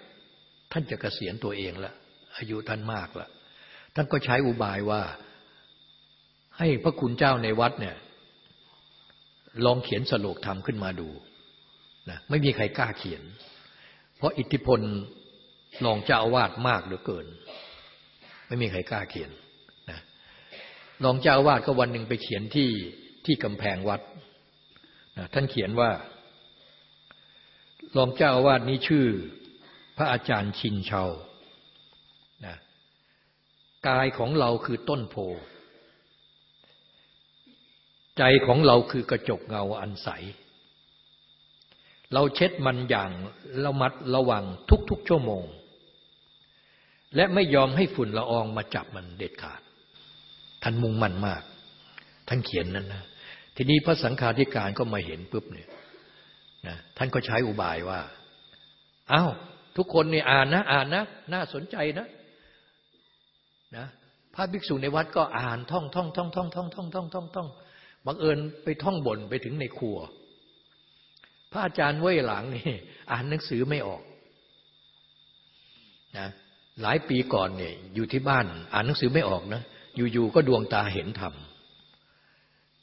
ท่านจะเกษียณตัวเองแล้วอายุท่านมากแล้วท่านก็ใช้อุบายว่า ให้พระคุณเจ้าในวัดเนี่ย ลองเขียนสโลกธรรมขึ้นมาดูนะไม่มีใครกล้าเขียน เพราะอิทธิพลรองเจ้าอาวาสมากเหลือเกิน ไม่มีใครกล้าเขียนนะรองเจ้าอาวาสก็วันหนึ่งไปเขียนที่ที่กำแพงวัดนะท่านเขียนว่ารองเจ้าอาวาสนี้ชื่อ ระอาจารย์ชินเชานะกายของเราคือต้นโพ ใจของเราคือกระจกเงาอันใส เราเช็ดมันอย่างระมัดระวังทุกๆชั่วโมง และไม่ยอมให้ฝุ่นละอองมาจับมันเด็ดขาด ท่านมุ่งมั่นมาก ท่านเขียนนั้นนะ ทีนี้พระสังฆาธิการก็มาเห็นปุ๊บเนี่ยนะท่านก็ใช้อุบายว่าอา้าว ทุกคนนี่อ่านนะ อ่านนะ น่าสนใจนะนะพระภิกษุในวัดก็อ่านท่องท่องท่องท่องท่องท่องท่องท่องท่องบังเอิญไปท่องบ่นไปถึงในครัว พระอาจารย์เว่ยหลังนี่อ่านหนังสือไม่ออกนะหลายปีก่อนเนี่ยอยู่ที่บ้าน อ่านหนังสือไม่ออกนะอยู่ๆก็ดวงตาเห็นธรรม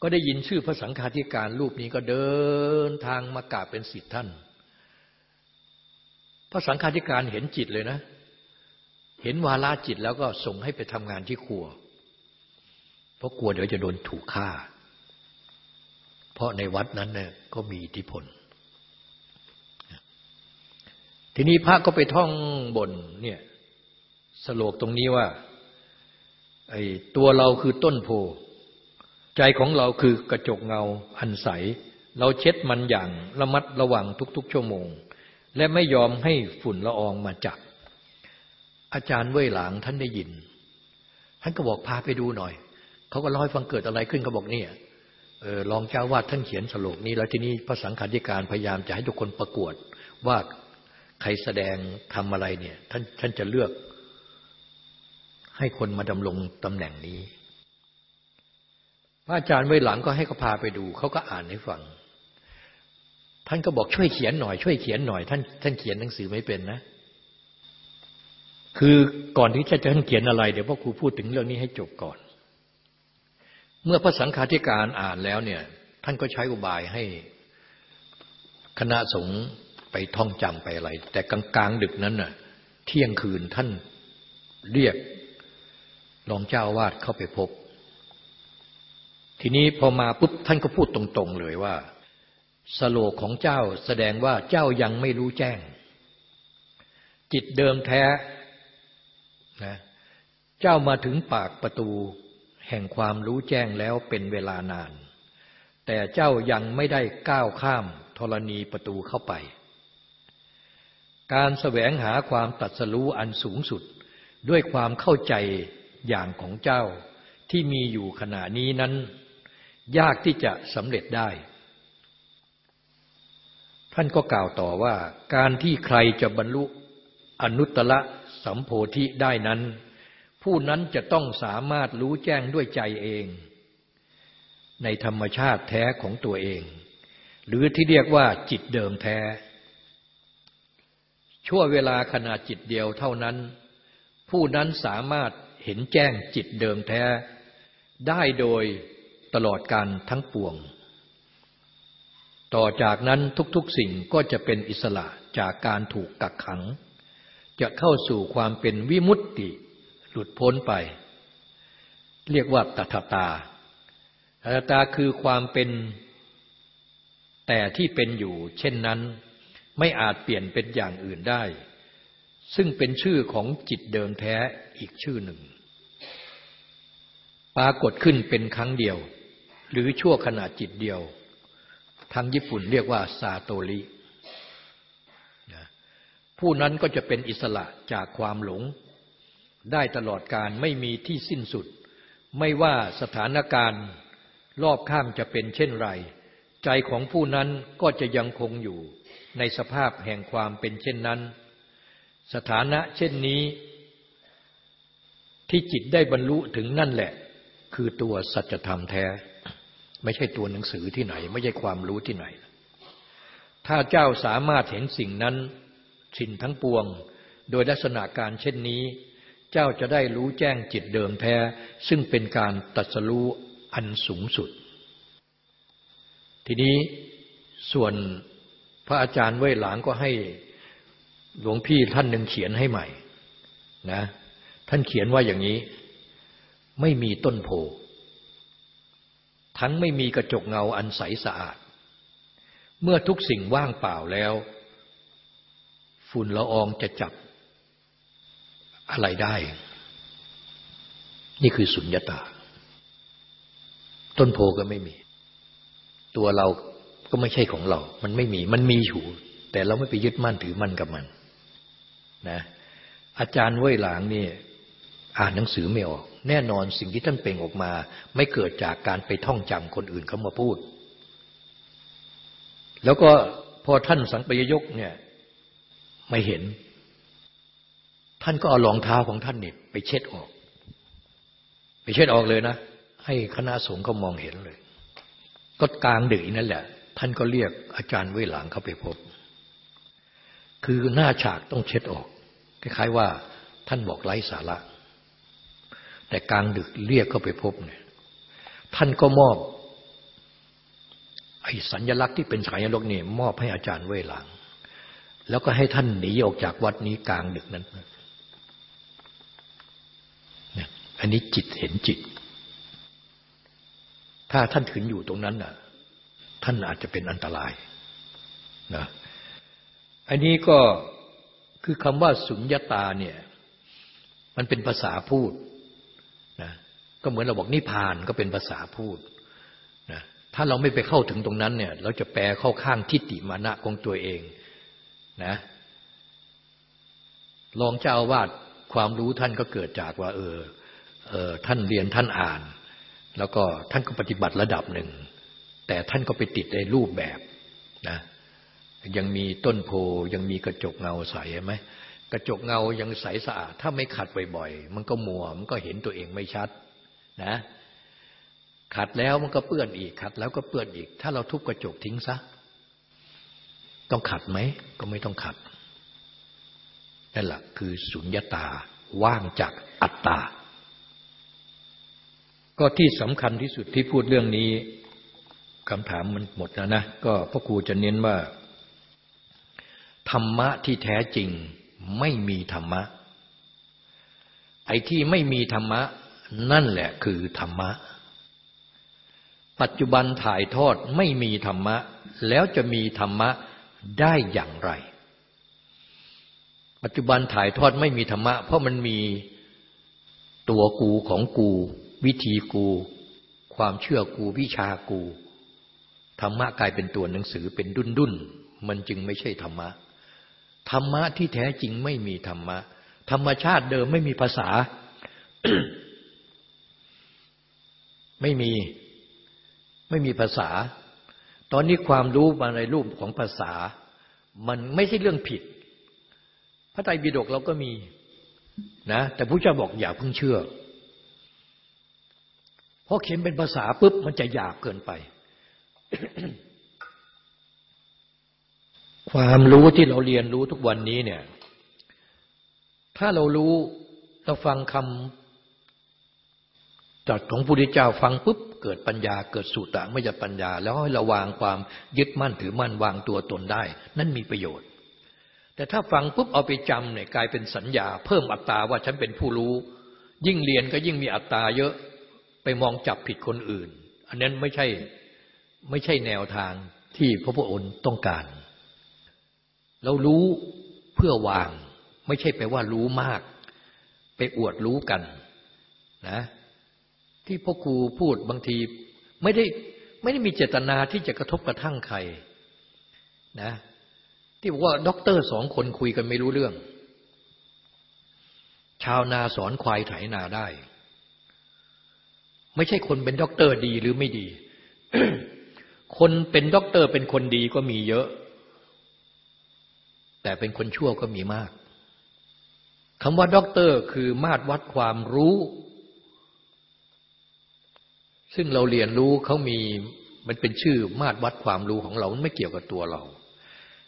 ก็ได้ยินชื่อพระสังฆาธิการรูปนี้ก็เดินทางมากราบเป็นสิทธิท่าน พระสังฆาธิการเห็นจิตเลยนะ เห็นวาลาจิตแล้วก็ส่งให้ไปทำงานที่ครัว เพราะกลัวเดี๋ยวจะโดนถูกฆ่า เพราะในวัดนั้นเนี่ยก็มีอิทธิพล ทีนี้พระก็ไปท่องบนเนี่ยสโลกตรงนี้ว่าไอ้ตัวเราคือต้นโพ ใจของเราคือกระจกเงาอันใส เราเช็ดมันอย่างระมัดระวังทุกๆ ชั่วโมง และไม่ยอมให้ฝุ่นละอองมาจับ อาจารย์เว่ยหลางท่านได้ยิน ท่านก็บอกพาไปดูหน่อย เขาก็เล่าให้ฟังเกิดอะไรขึ้นเขาบอกเนี่ยออลองเจ้าวาดท่านเขียนสโลกนี้ แล้วทีนี้พระสังฆาธิการพยายามจะให้ทุกคนประกวดว่าใครแสดงทำอะไรเนี่ย ท่านท่านจะเลือก ให้คนมาดำรงตำแหน่งนี้ พระอาจารย์เว่ยหลังก็ให้เขาพาไปดู เขาก็อ่านให้ฟัง ท่านก็บอกช่วยเขียนหน่อยช่วยเขียนหน่อย ท่านท่านเขียนหนังสือไม่เป็นนะ คือก่อนที่จะท่านเขียนอะไร เดี๋ยวพ่อครูพูดถึงเรื่องนี้ให้จบก่อน เมื่อพระสังฆาธิการอ่านแล้วเนี่ย ท่านก็ใช้อุบายให้คณะสงฆ์ไปท่องจำไปอะไร แต่กลางๆดึกนั้นน่ะ เที่ยงคืนท่านเรียกรองเจ้าวาดเข้าไปพบ ทีนี้พอมาปุ๊บท่านก็พูดตรง ๆ เลยว่า สโลกของเจ้าแสดงว่าเจ้ายังไม่รู้แจ้ง จิตเดิมแท้นะเจ้ามาถึงปากประตู แห่งความรู้แจ้งแล้วเป็นเวลานาน แต่เจ้ายังไม่ได้ก้าวข้ามธรณีประตูเข้าไป การแสวงหาความตัดสรู้อันสูงสุดด้วยความเข้าใจอย่างของเจ้าที่มีอยู่ขณะนี้นั้น ยากที่จะสำเร็จได้ ท่านก็กล่าวต่อว่า การที่ใครจะบรรลุอนุตตรสัมโพธิได้นั้น ผู้นั้นจะต้องสามารถรู้แจ้งด้วยใจเอง ในธรรมชาติแท้ของตัวเอง หรือที่เรียกว่าจิตเดิมแท้ ชั่วเวลาขณะจิตเดียวเท่านั้น ผู้นั้นสามารถเห็นแจ้งจิตเดิมแท้ ได้โดยตลอดการทั้งปวง ต่อจากนั้นทุกๆสิ่งก็จะเป็นอิสระจากการถูกกักขัง จะเข้าสู่ความเป็นวิมุตติ หลุดพ้นไป เรียกว่าตัทตาตัทตาคือความเป็นแต่ที่เป็นอยู่ เช่นนั้นไม่อาจเปลี่ยนเป็นอย่างอื่นได้ ซึ่งเป็นชื่อของจิตเดิมแท้อีกชื่อหนึ่ง ปรากฏขึ้นเป็นครั้งเดียว หรือชั่วขณะจิตเดียว ทางญี่ปุ่นเรียกว่าซาโตริผู้นั้นก็จะเป็นอิสระจากความหลง ได้ตลอดการไม่มีที่สิ้นสุด ไม่ว่าสถานการณ์รอบข้างจะเป็นเช่นไร ใจของผู้นั้นก็จะยังคงอยู่ในสภาพแห่งความเป็นเช่นนั้น สถานะเช่นนี้ ที่จิตได้บรรลุถึงนั่นแหละ คือตัวสัจธรรมแท้ ไม่ใช่ตัวหนังสือที่ไหน ไม่ใช่ความรู้ที่ไหน ถ้าเจ้าสามารถเห็นสิ่งนั้นสิ่งทั้งปวง โดยลักษณะการเช่นนี้ เจ้าจะได้รู้แจ้งจิตเดิมแท้ ซึ่งเป็นการตัดสู้อันสูงสุด ทีนี้ส่วนพระอาจารย์เว่ยหลางก็ให้หลวงพี่ท่านหนึ่งเขียนให้ใหม่นะท่านเขียนว่าอย่างนี้ ไม่มีต้นโพ ทั้งไม่มีกระจกเงาอันใสสะอาด เมื่อทุกสิ่งว่างเปล่าแล้ว ฝุ่นละอองจะจับอะไรได้ นี่คือสุญญตา ต้นโพก็ไม่มี ตัวเราก็ไม่ใช่ของเรา มันไม่มี มันมีอยู่ แต่เราไม่ไปยึดมั่นถือมั่นกับมัน นะ อาจารย์เว่ยหลางนี่ อ่านหนังสือไม่ออก แน่นอนสิ่งที่ท่านเป่งออกมา ไม่เกิดจากการไปท่องจำคนอื่นเขามาพูด แล้วก็พอท่านสังปยยกเนี่ยไม่เห็น ท่านก็เอารองเท้าของท่านนี่ไปเช็ดออก ไปเช็ดออกเลยนะ ให้คณะสงฆ์เขามองเห็นเลย ก็กลางดึกนั่นแหละ ท่านก็เรียกอาจารย์เวหลังเข้าไปพบ คือหน้าฉากต้องเช็ดออกคล้ายๆว่าท่านบอกไร้สาระ แต่กลางดึกเรียกเข้าไปพบเนี่ยท่านก็มอบไอ้สัญลักษณ์ที่เป็นฉายาลกนี่มอบให้อาจารย์เวหลัง แล้วก็ให้ท่านหนีออกจากวัดนี้กลางดึกนั้นเนี่ยอันนี้จิตเห็นจิต ถ้าท่านถืนอยู่ตรงนั้นน่ะ ท่านอาจจะเป็นอันตรายนะอันนี้ก็คือคำว่าสุญญตาเนี่ย มันเป็นภาษาพูด ก็เหมือนเราบอกนิพานก็เป็นภาษาพูดนะถ้าเราไม่ไปเข้าถึงตรงนั้นเนี่ย เราจะแปลเข้าข้างทิฏฐิมานะของตัวเองนะลองเจ้าวาดความรู้ท่านก็เกิดจากว่า เออเออท่านเรียนท่านอ่าน แล้วก็ท่านก็ปฏิบัติระดับหนึ่ง แต่ท่านก็ไปติดในรูปแบบนะยังมีต้นโพยังมีกระจกเงาใสใช่ไหมกระจกเงายังใสสะอาด ถ้าไม่ขัดบ่อยๆ มันก็มัวมันก็เห็นตัวเองไม่ชัด นะขัดแล้วมันก็เปื้อนอีกขัด แล้วก็เปื้อนอีก ถ้าเราทุบกระจกทิ้งซะ ต้องขัดไหม ก็ไม่ต้องขัดนั่นแหละคือสุญญตาว่างจากอัตตา ก็ที่สำคัญที่สุดที่พูดเรื่องนี้คำถามมันหมดแล้วนะ ก็พ่อครูจะเน้นว่า ธรรมะที่แท้จริงไม่มีธรรมะ ไอ้ที่ไม่มีธรรมะ นั่นแหละคือธรรมะ ปัจจุบันถ่ายทอดไม่มีธรรมะ แล้วจะมีธรรมะได้อย่างไร ปัจจุบันถ่ายทอดไม่มีธรรมะ เพราะมันมีตัวกูของกู วิธีกู ความเชื่อกูวิชากูธรรมะกลายเป็นตัวหนังสือเป็นดุนดุนมันจึงไม่ใช่ธรรมะ ธรรมะที่แท้จริงไม่มีธรรมะ ธรรมชาติเดิมไม่มีภาษา ไม่มีไม่มีภาษา ตอนนี้ความรู้มาในรูปของภาษา มันไม่ใช่เรื่องผิด พระไตรปิฎกเราก็มีนะแต่พระเจ้าบอกอย่าเพิ่งเชื่อ เพราะเขียนเป็นภาษาปุ๊บมันจะหยาบเกินไป ความรู้ที่เราเรียนรู้ทุกวันนี้เนี่ย ถ้าเรารู้เราฟังคำ จัดของพระพุทธเจ้าฟังปุ๊บเกิดปัญญาเกิดสุตตะไม่จะปัญญา แล้วให้ราวางความยึดมั่นถือมั่นวางตัวตนได้ นั่นมีประโยชน์ แต่ถ้าฟังปุ๊บเอาไปจำเนี่ยกลายเป็นสัญญา เพิ่มอัตตาว่าฉันเป็นผู้รู้ ยิ่งเรียนก็ยิ่งมีอัตตาเยอะไปมองจับผิดคนอื่น อันนั้นไม่ใช่ไม่ใช่แนวทางที่พระพุทธองค์ต้องการ เรารู้เพื่อวาง ไม่ใช่แปลว่ารู้มาก ไปอวดรู้กันนะ ที่พ่อครูพูดบางทีไม่ได้ไม่ได้มีเจตนาที่จะกระทบกระทั่งใครนะ ที่บอกว่าด็อกเตอร์สองคนคุยกันไม่รู้เรื่อง ชาวนาสอนควายไถนาได้ ไม่ใช่คนเป็นด็อกเตอร์ดีหรือไม่ดี คนเป็นด็อกเตอร์เป็นคนดีก็มีเยอะ แต่เป็นคนชั่วก็มีมากคำว่าด็อกเตอร์คือมาตรวัดความรู้ ซึ่งเราเรียนรู้เขามีมันเป็นชื่อมาตรวัดความรู้ของเราไม่เกี่ยวกับตัวเรา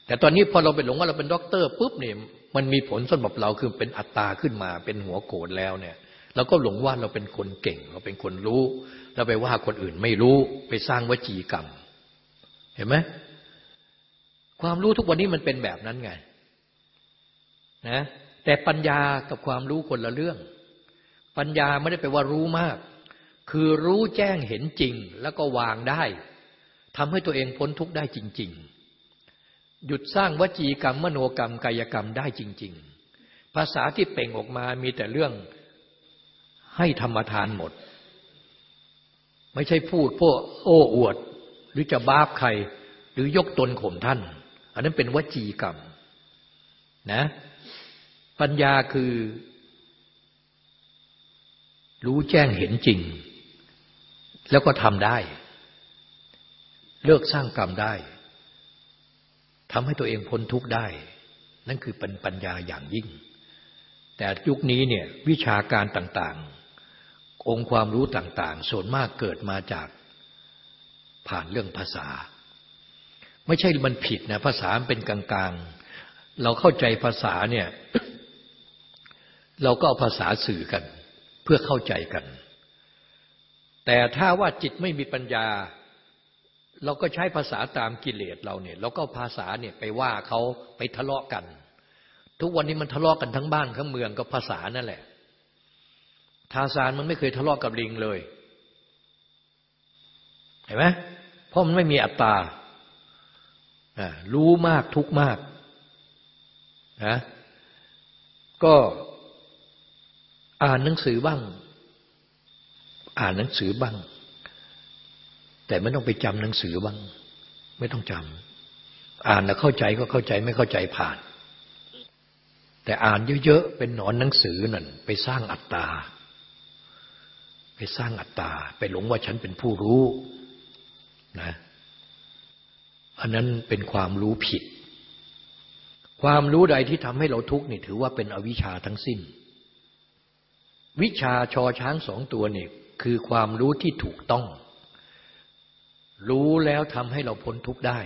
แต่ตอนนี้พอเราไปหลงว่าเราเป็นด็อกเตอร์ปุ๊บเนี่ยมันมีผลสำหรับเราคือเป็นอัตตาขึ้นมา เป็นหัวโกรธแล้วเนี่ยเราก็หลงว่าเราเป็นคนเก่ง เราเป็นคนรู้ เราไปว่าคนอื่นไม่รู้ไปสร้างวจีกรรม เห็นไหมความรู้ทุกวันนี้มันเป็นแบบนั้นไงนะแต่ปัญญากับความรู้คนละเรื่อง ปัญญาไม่ได้ไปว่ารู้มาก คือรู้แจ้งเห็นจริงแล้วก็วางได้ทำให้ตัวเองพ้นทุกข์ได้จริง ๆ หยุดสร้างวจีกรรม มโนกรรม กายกรรมได้จริง ๆ ภาษาที่เป่งออกมามีแต่เรื่องให้ธรรมทานหมด ไม่ใช่พูดพวกโอ้อวด หรือจะบาปใคร หรือยกตนข่มท่าน อันนั้นเป็นวจีกรรมนะปัญญาคือ รู้แจ้งเห็นจริง แล้วก็ทำได้ เลิกสร้างกรรมได้ทำให้ตัวเองพ้นทุกข์ได้ นั่นคือเป็นปัญญาอย่างยิ่ง แต่ยุคนี้เนี่ยวิชาการต่างๆ องค์ความรู้ต่างๆ ส่วนมากเกิดมาจากผ่านเรื่องภาษา ไม่ใช่มันผิดนะภาษาเป็นกลางๆ เราเข้าใจภาษาเนี่ย เราก็เอาภาษาสื่อกัน เพื่อเข้าใจกัน แต่ถ้าว่าจิตไม่มีปัญญา เราก็ใช้ภาษาตามกิเลสเราเนี่ยเราก็ภาษาเนี่ยไปว่าเขาไปทะเลาะกัน ทุกวันนี้มันทะเลาะกันทั้งบ้านทั้งเมืองก็ภาษานั่นแหละ ทาซานมันไม่เคยทะเลาะกับลิงเลยเห็นไหมเพราะมันไม่มีอัตตารู้มากทุกมากนะก็อ่านหนังสือบ้าง อ่านหนังสือบ้าง แต่ไม่ต้องไปจำหนังสือบ้าง ไม่ต้องจำอ่านแล้วเข้าใจก็เข้าใจไม่เข้าใจผ่าน แต่อ่านเยอะๆเป็นหนอนหนังสือนั่นไปสร้างอัตตา ไปสร้างอัตตา ไปหลงว่าฉันเป็นผู้รู้นะอันนั้นเป็นความรู้ผิด ความรู้ใดที่ทำให้เราทุกข์นี่ถือว่าเป็นอวิชชาทั้งสิ้น วิชาชอช้างสองตัวเนี่ย คือความรู้ที่ถูกต้อง รู้แล้วทำให้เราพ้นทุกข์ได้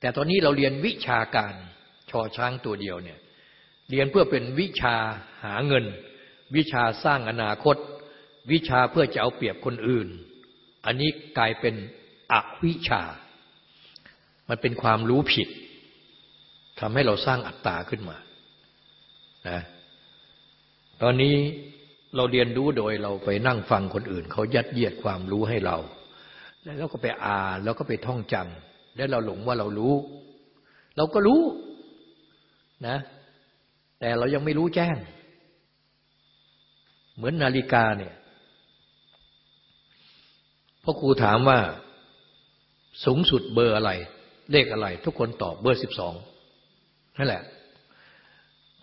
แต่ตอนนี้เราเรียนวิชาการชอช้างตัวเดียวเนี่ยเรียนเพื่อเป็นวิชาหาเงิน วิชาสร้างอนาคต วิชาเพื่อจะเอาเปรียบคนอื่น อันนี้กลายเป็นอวิชา มันเป็นความรู้ผิดทำให้เราสร้างอัตตาขึ้นมานะตอนนี้ เราเรียนรู้โดยเราไปนั่งฟังคนอื่น เขายัดเยียดความรู้ให้เรา แล้วเราก็ไปอ่านแล้วก็ไปท่องจำแล้วเราหลงว่าเรารู้ เราก็รู้นะ แต่เรายังไม่รู้แจ้ง เหมือนนาฬิกาเนี่ยพ่อครูถามว่าสูงสุดเบอร์อะไร เลขอะไร ทุกคนตอบเบอร์สิบสองนั่นแหละ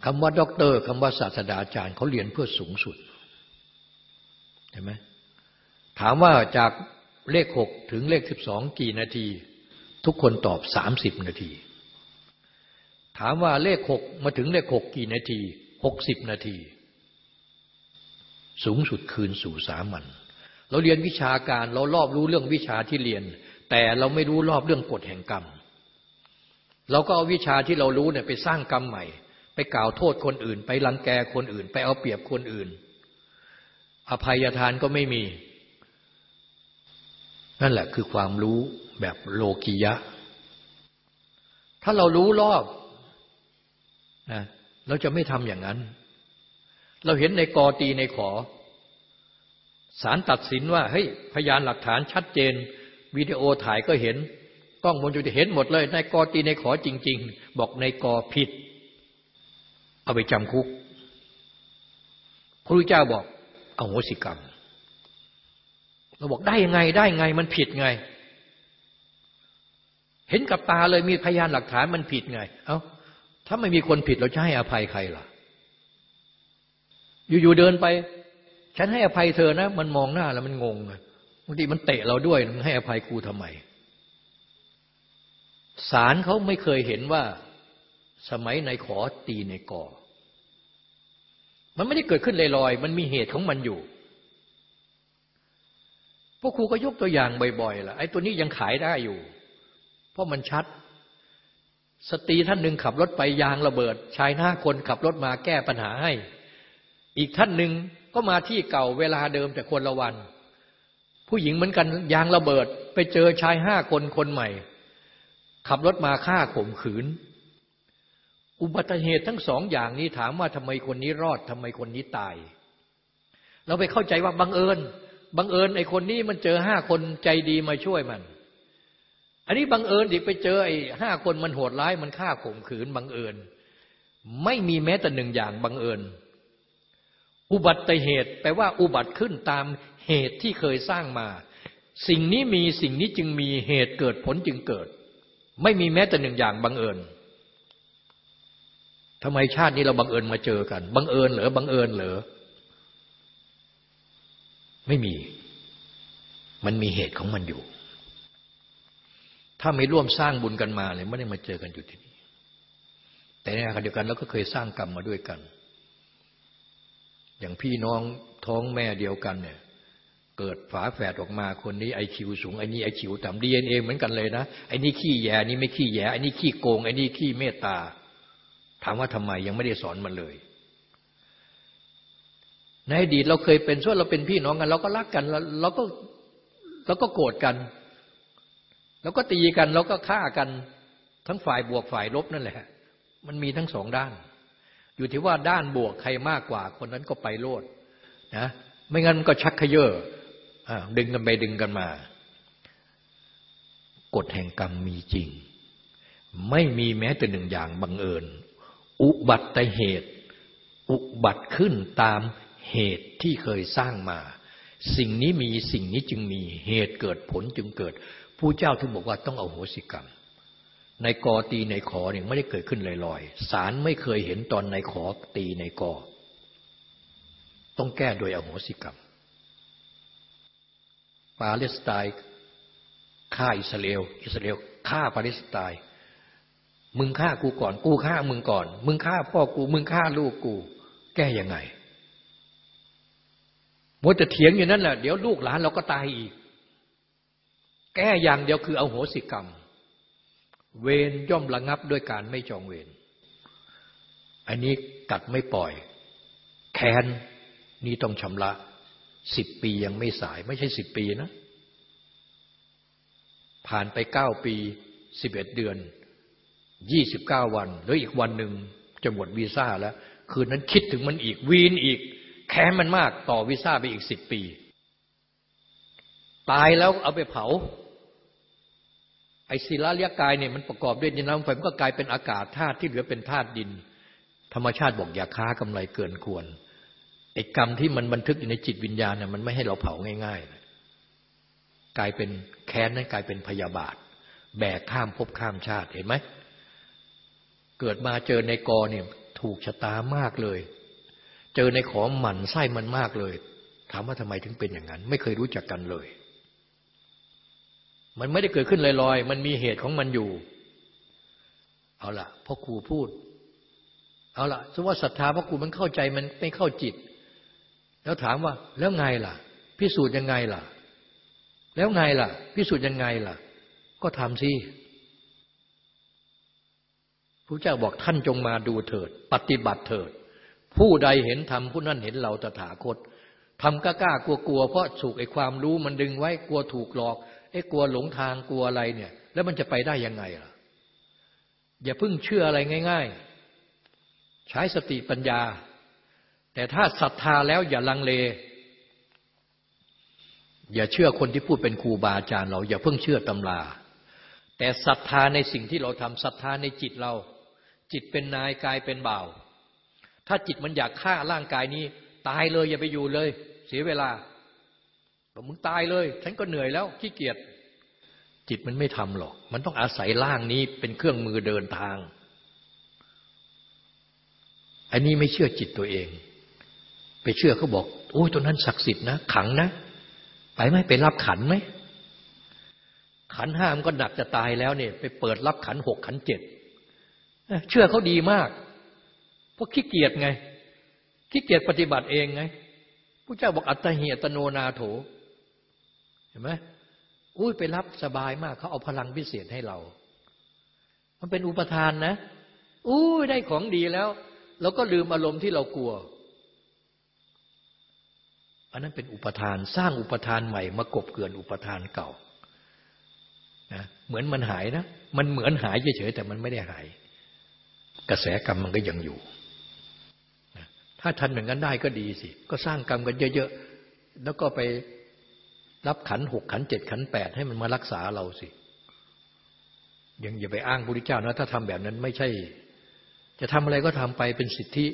คำว่าด็อกเตอร์คำว่าศาสตราจารย์เขาเรียนเพื่อสูงสุด ห็นไหมถามว่าจากเลขหกถึงเลขสิบสองกี่นาที ทุกคนตอบสามสิบนาที ถามว่าเลขหกมาถึงเลขหกกี่นาทีหกสิบนาที สูงสุดคืนสู่สามัญเราเรียนวิชาการเรารอบรู้เรื่องวิชาที่เรียน แต่เราไม่รู้รอบเรื่องกฎแห่งกรรม เราก็เอาวิชาที่เรารู้เนี่ยไปสร้างกรรมใหม่ ไปกล่าวโทษคนอื่น ไปรังแกคนอื่น ไปเอาเปรียบคนอื่น อภัยทานก็ไม่มี นั่นแหละคือความรู้แบบโลกียะ ถ้าเรารู้รอบนะเราจะไม่ทำอย่างนั้น เราเห็นในกอตีในขอศาลตัดสินว่าเฮ้ยพยานหลักฐานชัดเจน วิดีโอถ่ายก็เห็นกล้องวงจรปิดเห็นหมดเลยในกอตีในขอจริง ๆ บอกในกอผิด เอาไปจำคุก พระพุทธเจ้าบอก อาโหสิกรรม เราบอกได้ยังไงได้ไงมันผิดไง เห็นกับตาเลยมีพยานหลักฐานมันผิดไง เอา้าถ้าไม่มีคนผิดเราจะให้อภัยใครล่ะ อยู่ๆเดินไป ฉันให้อภัยเธอนะ มันมองหน้าแล้วมันงงบางทีมันเตะเราด้วยมันให้อภัยกูทำไมศาลเขาไม่เคยเห็นว่าสมัยในขอตีในก่อ มันไม่ได้เกิดขึ้นลอยๆ มันมีเหตุของมันอยู่ พวกครูก็ยกตัวอย่างบ่อยๆล่ะไอ้ตัวนี้ยังขายได้อยู่ เพราะมันชัด สตรีท่านหนึ่งขับรถไปยางระเบิด ชายหน้าคนขับรถมาแก้ปัญหาให้ อีกท่านหนึ่งก็มาที่เก่าเวลาเดิมแต่คนละวัน ผู้หญิงเหมือนกันยางระเบิด ไปเจอชายห้าคนคนใหม่ ขับรถมาฆ่าข่มขืน อุบัติเหตุทั้งสองอย่างนี้ถามว่าทำไมคนนี้รอดทำไมคนนี้ตาย เราไปเข้าใจว่าบังเอิญบังเอิญไอ้คนนี้มันเจอห้าคนใจดีมาช่วยมัน อันนี้บังเอิญอีกไปเจอไอ้ห้าคนมันโหดร้ายมันฆ่าข่มขืนบังเอิญ ไม่มีแม้แต่หนึ่งอย่างบังเอิญ อุบัติเหตุแปลว่าอุบัติขึ้นตามเหตุที่เคยสร้างมา สิ่งนี้มีสิ่งนี้จึงมีเหตุเกิดผลจึงเกิด ไม่มีแม้แต่หนึ่งอย่างบังเอิญ ทำไมชาตินี้เราบังเอิญมาเจอกัน บังเอิญเหรอบังเอิญเหรอ ไม่มี มันมีเหตุของมันอยู่ ถ้าไม่ร่วมสร้างบุญกันมาเลยไม่ได้มาเจอกันอยู่ที่นี่ แต่ในขณะเดียวกันเราก็เคยสร้างกรรมมาด้วยกัน อย่างพี่น้องท้องแม่เดียวกันเนี่ยเกิดฝาแฝดออกมาคนนี้ไอคิวสูงไอนี่ไอคิวต่ำดีเอ็นเอเหมือนกันเลยนะไอนี่ขี้แย่นี่ไม่ขี้แย่ไอนี่ขี้โกงไอนี่ขี้เมตตา ถามว่าทำไมยังไม่ได้สอนมันเลยในอดีตเราเคยเป็นส่วนเราเป็นพี่น้องกัน เราก็รักกันเราก็เราก็โกรธกันเราก็ตีกันเราก็ฆ่ากัน ทั้งฝ่ายบวกฝ่ายลบนั่นแหละ มันมีทั้งสองด้าน อยู่ที่ว่าด้านบวกใครมากกว่า คนนั้นก็ไปโลดนะไม่งั้นก็ชักขยเยอดึงกันไปดึงกันมา กฎแห่งกรรมมีจริง ไม่มีแม้แต่หนึ่งอย่างบังเอิญ อุบัติเหตุ อุบัติขึ้นตามเหตุที่เคยสร้างมา สิ่งนี้มีสิ่งนี้จึงมีเหตุเกิดผลจึงเกิดผู้เจ้าถึงบอกว่าต้องเอาโหสิกรรม ในกอตีในขอเนี่ยไม่ได้เกิดขึ้นลอยๆศาลไม่เคยเห็นตอนในขอตีในกอ ต้องแก้โดยอโหสิกรรมปาเลสไตน์ฆ่าอิสราเอลอิสราเอลฆ่าปาเลสไตน์ มึงฆ่ากูก่อน กูฆ่ามึงก่อน มึงฆ่าพ่อกู มึงฆ่าลูกกู แก้ยังไงมัวจะเถียงอยู่นั่นแหละเดี๋ยวลูกหลานเราก็ตายอีก แก้อย่างเดียวคือเอาโหสิกรรม เวรย่อมระงับด้วยการไม่จองเวรอันนี้กัดไม่ปล่อย แค้นนี่ต้องชำระสิบปียังไม่สาย ไม่ใช่สิบปีนะ ผ่านไปเก้าปีสิบเอ็ดเดือน ยี่สิบเก้าวันหรืออีกวันหนึ่งจะหมดวีซ่าแล้ว คืนนั้นคิดถึงมันอีกวีนอีก แค้นมันมากต่อวีซ่าไปอีกสิบปี ตายแล้วเอาไปเผา ไอศิลาเลียกายเนี่ยมันประกอบด้วยดินน้ำไฟมันก็กลายเป็นอากาศธาตุที่เหลือเป็นธาตุดิน ธรรมชาติบอกอย่าค้ากำไรเกินควรไอกรรมที่มันบันทึกอยู่ในจิตวิญญาณเนี่ยมันไม่ให้เราเผาง่ายๆ กลายเป็นแค้นนั้นกลายเป็นพยาบาท แบกข้ามภพข้ามชาติเห็นไหม เกิดมาเจอในกอเนี่ยถูกชะตามากเลย เจอในขอหมันไส้มันมากเลย ถามว่าทำไมถึงเป็นอย่างนั้น ไม่เคยรู้จักกันเลย มันไม่ได้เกิดขึ้นลอยๆ มันมีเหตุของมันอยู่ เอาละพ่อครูพูด เอาละสมมติว่าศรัทธาพ่อครูมันเข้าใจมันไม่เข้าจิต แล้วถามว่า แล้วไงล่ะ พิสูจน์ยังไงล่ะ แล้วไงล่ะ พิสูจน์ยังไงล่ะ ก็ทำสิ พระเจ้าบอกท่านจงมาดูเถิด ปฏิบัติเถิด ผู้ใดเห็นธรรมผู้นั้นเห็นเราตถาคตทำกล้ากล้ากลัวกลัวเพราะถูกไอ้ความรู้มันดึงไว้กลัวถูกหลอกไอ้กลัวหลงทางกลัวอะไรเนี่ย แล้วมันจะไปได้ยังไงล่ะ อย่าเพิ่งเชื่ออะไรง่าย ๆ ใช้สติปัญญา แต่ถ้าศรัทธาแล้วอย่าลังเล อย่าเชื่อคนที่พูดเป็นครูบาอาจารย์เรา อย่าเพิ่งเชื่อตำรา แต่ศรัทธาในสิ่งที่เราทำศรัทธาในจิตเรา จิตเป็นนายกายเป็นบ่าว ถ้าจิตมันอยากฆ่าร่างกายนี้ ตายเลยอย่าไปอยู่เลย เสียเวลาบอกมึงตายเลย ฉันก็เหนื่อยแล้วขี้เกียจจิตมันไม่ทำหรอก มันต้องอาศัยร่างนี้เป็นเครื่องมือเดินทาง อันนี้ไม่เชื่อจิตตัวเอง ไปเชื่อเขาบอก โอ้ยตัวนั้นศักดิ์สิทธิ์นะ ขังนะ ไปไหมไปรับขันไหมขันห้ามก็หนักจะตายแล้วเนี่ย ไปเปิดรับขันหกขันเจ็ด เชื่อเขาดีมาก เพราะขี้เกียจไง ขี้เกียจปฏิบัติเองไงพระเจ้าบอกอัตหิอัตโนนาโถ เห็นไหมอุ้ยไปรับสบายมากเขาเอาพลังพิเศษให้เรา มันเป็นอุปทานนะ อุ้ยได้ของดีแล้วเราก็ลืมอารมณ์ที่เรากลัว อันนั้นเป็นอุปทานสร้างอุปทานใหม่ มากบเกินอุปทานเก่านะเหมือนมันหายนะ มันเหมือนหายเฉยๆแต่มันไม่ได้หาย กระแสกรรมมันก็ยังอยู่ ถ้าทันอย่างนั้นได้ก็ดีสิ ก็สร้างกรรมกันเยอะๆ แล้วก็ไปรับขันหกขันเจ็ดขันแปดให้มันมารักษาเราสิยังอย่าไปอ้างพระพุทธเจ้านะ ถ้าทำแบบนั้นไม่ใช่ จะทำอะไรก็ทำไปเป็นสิทธิ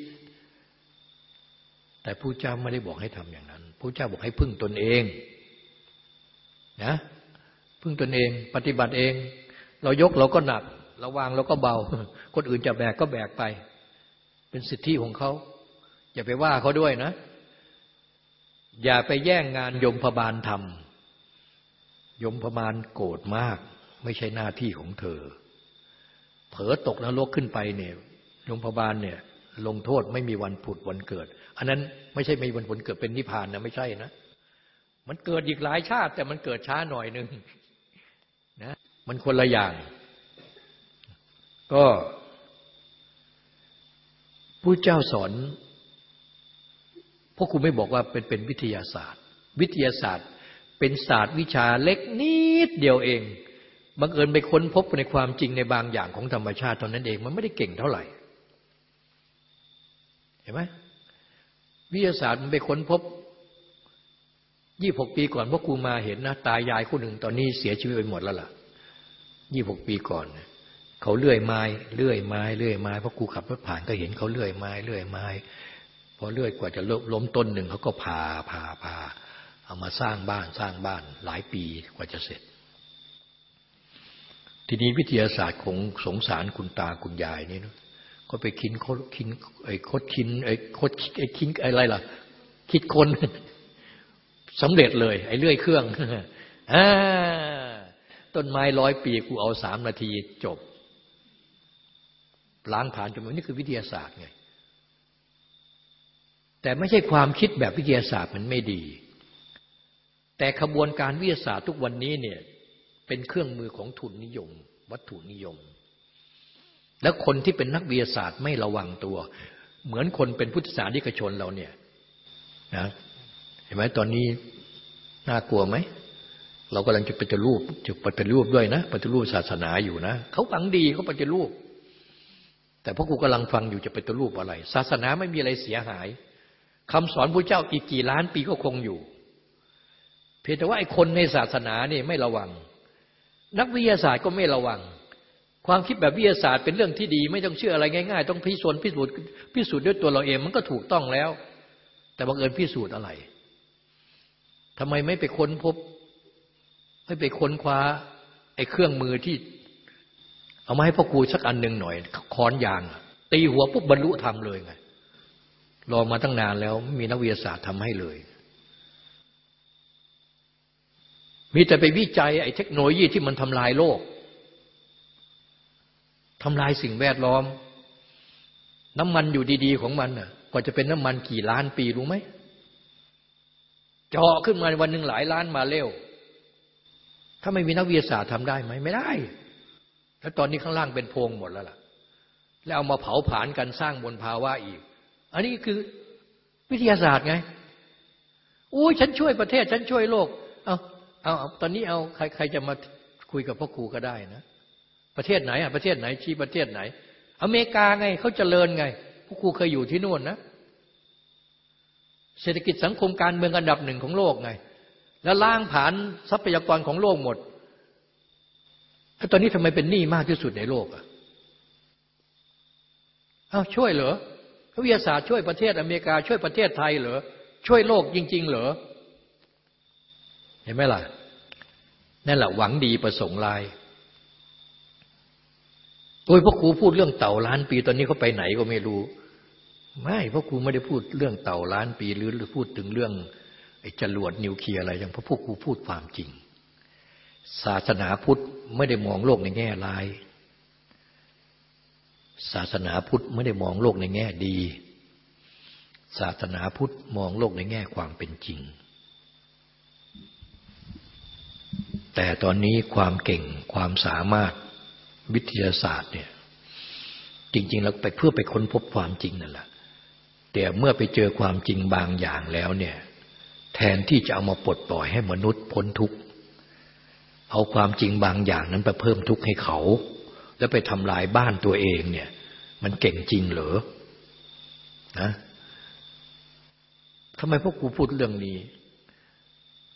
แต่พระเจ้าไม่ได้บอกให้ทำอย่างนั้นพระเจ้าบอกให้พึ่งตนเองนะพึ่งตนเอง ปฏิบัติเอง เรายกเราก็หนัก เราวางเราก็เบา คนอื่นจะแบกก็แบกไป เป็นสิทธิของเขาอย่าไปว่าเขาด้วยนะ อย่าไปแย่งงานยมพบาลทำยมพบาลโกรธมาก ไม่ใช่หน้าที่ของเธอ เผลอตกนรกขึ้นไปเนี่ยยมพบาลเนี่ย ลงโทษไม่มีวันผุดวันเกิด อันนั้นไม่ใช่ไม่มีวันผลเกิดเป็นนิพพานนะไม่ใช่นะ มันเกิดอีกหลายชาติ แต่มันเกิดช้าหน่อยหนึ่งนะ มันคนละอย่าง ก็ผู้เจ้าสอนพราะครูไม่บอกว่าเป็นเป็นวิทยาศาสตร์ วิทยาศาสตร์เป็นศาสตร์วิชาเล็กนิดเดียวเองบังเอิญไปค้นพบในความจริงในบางอย่างของธรรมชาติตอนนั้นเองมันไม่ได้เก่งเท่าไหร่ เห็นไหมวิทยาศาสตร์มันไปค้นพบยี่หกปีก่อนพ่อครูมาเห็นนะตายายคู่หนึ่งตอนนี้เสียชีวิตไปหมดแล้วล่ะยี่หกปีก่อน เขาเลื่อยไม้เลื่อยไม้เลื่อยไม้เพราะครูขับรถผ่านก็เห็นเขาเลื่อยไม้เลื่อยไม้พอเลื่อยกว่าจะล้มต้นหนึ่งเขาก็พาพาพาเอามาสร้างบ้านสร้างบ้านหลายปีกว่าจะเสร็จ ทีนี้วิทยาศาสตร์ของสงสารคุณตาคุณยายนี่นะก็ไปคิดคดคิดไอ้คดคินไอ้คดไอ้คิดอะไรล่ะ คิดคนสำเร็จเลยไอ้เลื่อยเครื่องอต้นไม้ร้อยปีกูเอาสามนาทีจบ ล้างผ่านจมันนี่คือวิทยาศาสตร์ไง แต่ไม่ใช่ความคิดแบบวิทยาศาสตร์มันไม่ดี แต่ขบวนการวิทยาศาสตร์ทุกวันนี้เนี่ยเป็นเครื่องมือของทุนนิยม วัตถุนิยม แล้วคนที่เป็นนักวิทยาศาสตร์ไม่ระวังตัว เหมือนคนเป็นพุทธศาสนิกชนเราเนี่ยนะเห็นไหมตอนนี้น่ากลัวไหมเรากำลังจะปฏิรูปจะปฏิรูปด้วยนะปฏิรูปศาสนาอยู่นะเขาฝังดีเขาปฏิรูป แต่พวกกูกำลังฟังอยู่จะปฏิรูปอะไร ศาสนาไม่มีอะไรเสียหายคำสอนพระเจ้าอีกกี่ล้านปีก็คงอยู่ เพียงแต่ว่าไอ้คนในศาสนาเนี่ยไม่ระวัง นักวิทยาศาสตร์ก็ไม่ระวัง ความคิดแบบวิทยาศาสตร์เป็นเรื่องที่ดี ไม่ต้องเชื่ออะไรง่าย ๆ ต้องพิสูจน์พิสูจน์พิสูจน์ด้วยตัวเราเองมันก็ถูกต้องแล้ว แต่บังเอิญพิสูจน์อะไรทำไมไม่ไปค้นพบ ไม่ไปค้นคว้าไอ้เครื่องมือที่ เอามาให้พ่อครูสักอันหนึ่งหน่อยค้อนยาง ตีหัวปุ๊บบรรลุธรรมเลยไงรอมาตั้งนานแล้วไม่มีนักวิทยาศาสตร์ทำให้เลย มีแต่ไปวิจัยไอ้เทคโนโลยีที่มันทำลายโลกทำลายสิ่งแวดล้อม น้ำมันอยู่ดี ๆ ของมันน่ะกว่าจะเป็นน้ำมันกี่ล้านปีรู้ไหมเจาะขึ้นมาวันหนึ่งหลายล้านมาเร็ว ถ้าไม่มีนักวิทยาศาสตร์ทำได้ไหมไม่ได้ แล้วตอนนี้ข้างล่างเป็นโพงหมดแล้วล่ะ แล้วเอามาเผาผลาญกันสร้างบนภาวะอีก อันนี้คือวิทยาศาสตร์ไงอุ้ยฉันช่วยประเทศ ฉันช่วยโลกเอาเอาตอนนี้เอาใครใครจะมาคุยกับพ่อครูก็ได้นะ ประเทศไหนอะประเทศไหนชี้ประเทศไหน อเมริกาไงเขาเจริญไงพวกครูเคยอยู่ที่นู่นนะเศรษฐกิจสังคมการเมืองอันดับหนึ่งของโลกไง แล้วล้างผ่านทรัพยากรของโลกหมด แล้วตอนนี้ทำไมเป็นหนี้มากที่สุดในโลกอะเอาช่วยเหรอวิทยาศาสตร์ช่วยประเทศอเมริกา ช่วยประเทศไทยเหรอช่วยโลกจริง ๆ เหรอเห็นไหมล่ะนั่นแหละหวังดีประสงค์ลายโอ้ยพ่อครูพูดเรื่องเต่าล้านปีตอนนี้เขาไปไหนก็ไม่รู้ ไม่พ่อครูไม่ได้พูดเรื่องเต่าล้านปีหรือพูดถึงเรื่องไอ้จรวดนิวเคลียร์อะไรอย่างพระพ่อครูพูดความจริง ศาสนาพุทธไม่ได้มองโลกในแง่ร้าย ศาสนาพุทธไม่ได้มองโลกในแง่ดี ศาสนาพุทธมองโลกในแง่ความเป็นจริง แต่ตอนนี้ความเก่งความสามารถวิทยาศาสตร์เนี่ยจริง ๆ แล้วไปเพื่อไปค้นพบความจริงนั่นแหละแต่เมื่อไปเจอความจริงบางอย่างแล้วเนี่ย แทนที่จะเอามาปลดปล่อยให้มนุษย์พ้นทุกข์ เอาความจริงบางอย่างนั้นไปเพิ่มทุกข์ให้เขา แล้วไปทำลายบ้านตัวเองเนี่ย มันเก่งจริงเหรอนะทำไมพวกกูพูดเรื่องนี้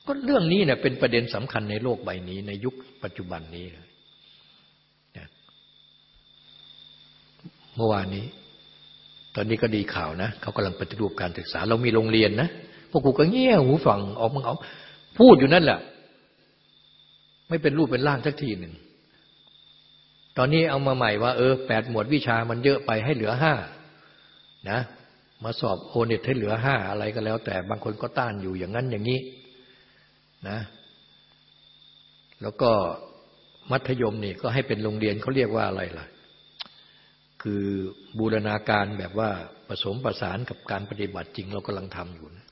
ก็เรื่องนี้เนี่ยเป็นประเด็นสำคัญในโลกใบนี้ ในยุคปัจจุบันนี้เลยเมื่อวานนี้ ตอนนี้ก็ดีข่าวนะเขากำลังปฏิรูปการศึกษา เรามีโรงเรียนนะพวกกูก็เงี้ยหูฟังออกมังเอา พูดอยู่นั่นแหละ ไม่เป็นรูปเป็นร่างสักทีหนึ่ง ตอนนี้เอามาใหม่ว่า เออแปดหมวดวิชามันเยอะไปให้เหลือห้านะ มาสอบโอเน็ตให้เหลือห้าอะไรก็แล้ว แต่บางคนก็ต้านอยู่อย่างนั้นอย่างนี้นะ แล้วก็มัธยมนี่ก็ให้เป็นโรงเรียนเขาเรียกว่าอะไรล่ะ คือบูรณาการแบบว่าผสมประสานกับการปฏิบัติจริงเรากำลังทำอยู่นะ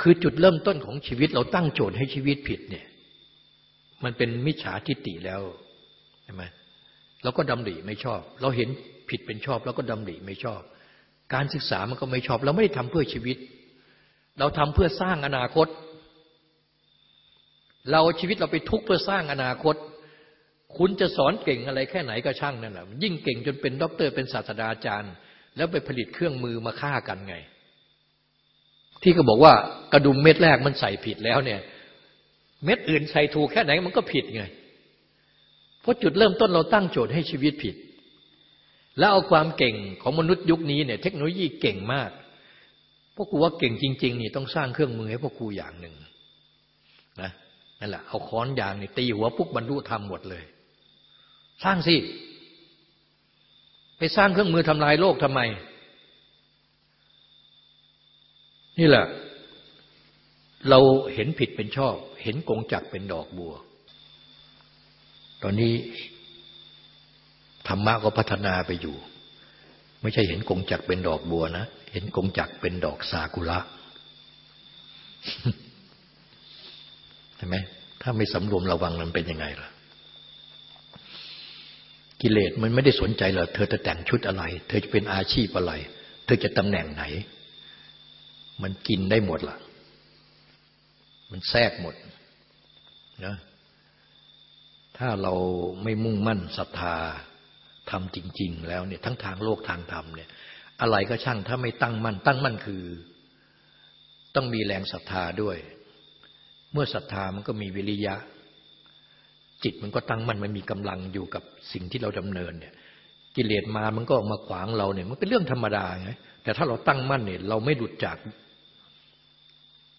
คือจุดเริ่มต้นของชีวิตเราตั้งโจทย์ให้ชีวิตผิดเนี่ย มันเป็นมิจฉาทิฏฐิแล้วใช่ไหมเราก็ดำริไม่ชอบ เราเห็นผิดเป็นชอบเราก็ดำริไม่ชอบ การศึกษามันก็ไม่ชอบ เราไม่ได้ทำเพื่อชีวิต เราทำเพื่อสร้างอนาคต เราชีวิตเราไปทุกข์เพื่อสร้างอนาคต คุณจะสอนเก่งอะไรแค่ไหนก็ช่างนั่นแหละยิ่งเก่งจนเป็นด็อกเตอร์เป็นศาสตราจารย์ แล้วไปผลิตเครื่องมือมาฆ่ากันไง ที่ก็บอกว่ากระดุมเม็ดแรกมันใส่ผิดแล้วเนี่ย เม็ดอื่นใส่ถูกแค่ไหนมันก็ผิดไงเพราะจุดเริ่มต้นเราตั้งโจทย์ให้ชีวิตผิด แล้วเอาความเก่งของมนุษย์ยุคนี้เนี่ย เทคโนโลยีเก่งมากพวกครูว่าเก่งจริง ๆ นี่ต้องสร้างเครื่องมือให้พวกครูอย่างหนึ่งนะนั่นแหละเอาค้อนอย่างนี่ตีหัวปุ๊บบรรลุธรรมหมดเลย สร้างสิไปสร้างเครื่องมือทำลายโลกทำไม นี่แหละ เราเห็นผิดเป็นชอบ เห็นกงจักเป็นดอกบัว ตอนนี้ธรรมะก็พัฒนาไปอยู่ ไม่ใช่เห็นกงจักเป็นดอกบัวนะ เห็นกงจักเป็นดอกซากุระเห็นไหมถ้าไม่สำรวมระวังมันเป็นยังไงล่ะ กิเลสมันไม่ได้สนใจหรอกเธอจะแต่งชุดอะไร เธอจะเป็นอาชีพอะไร เธอจะตำแหน่งไหน มันกินได้หมดละ่ะ มันแทรกหมดนะถ้าเราไม่มุ่งมั่นศรัทธาทำจริง ๆ แล้วเนี่ยทั้งทางโลกทางธรรมเนี่ยอะไรก็ช่างถ้าไม่ตั้งมั่น ตั้งมั่นคือ ต้องมีแรงศรัทธาด้วย เมื่อศรัทธามันก็มีวิริยะ จิตมันก็ตั้งมั่นมันมีกำลังอยู่กับสิ่งที่เราดำเนินเนี่ยกิเลสมามันก็มาขวางเราเนี่ย มันเป็นเรื่องธรรมดาไงแต่ถ้าเราตั้งมั่นเนี่ย เราไม่หลุดจาก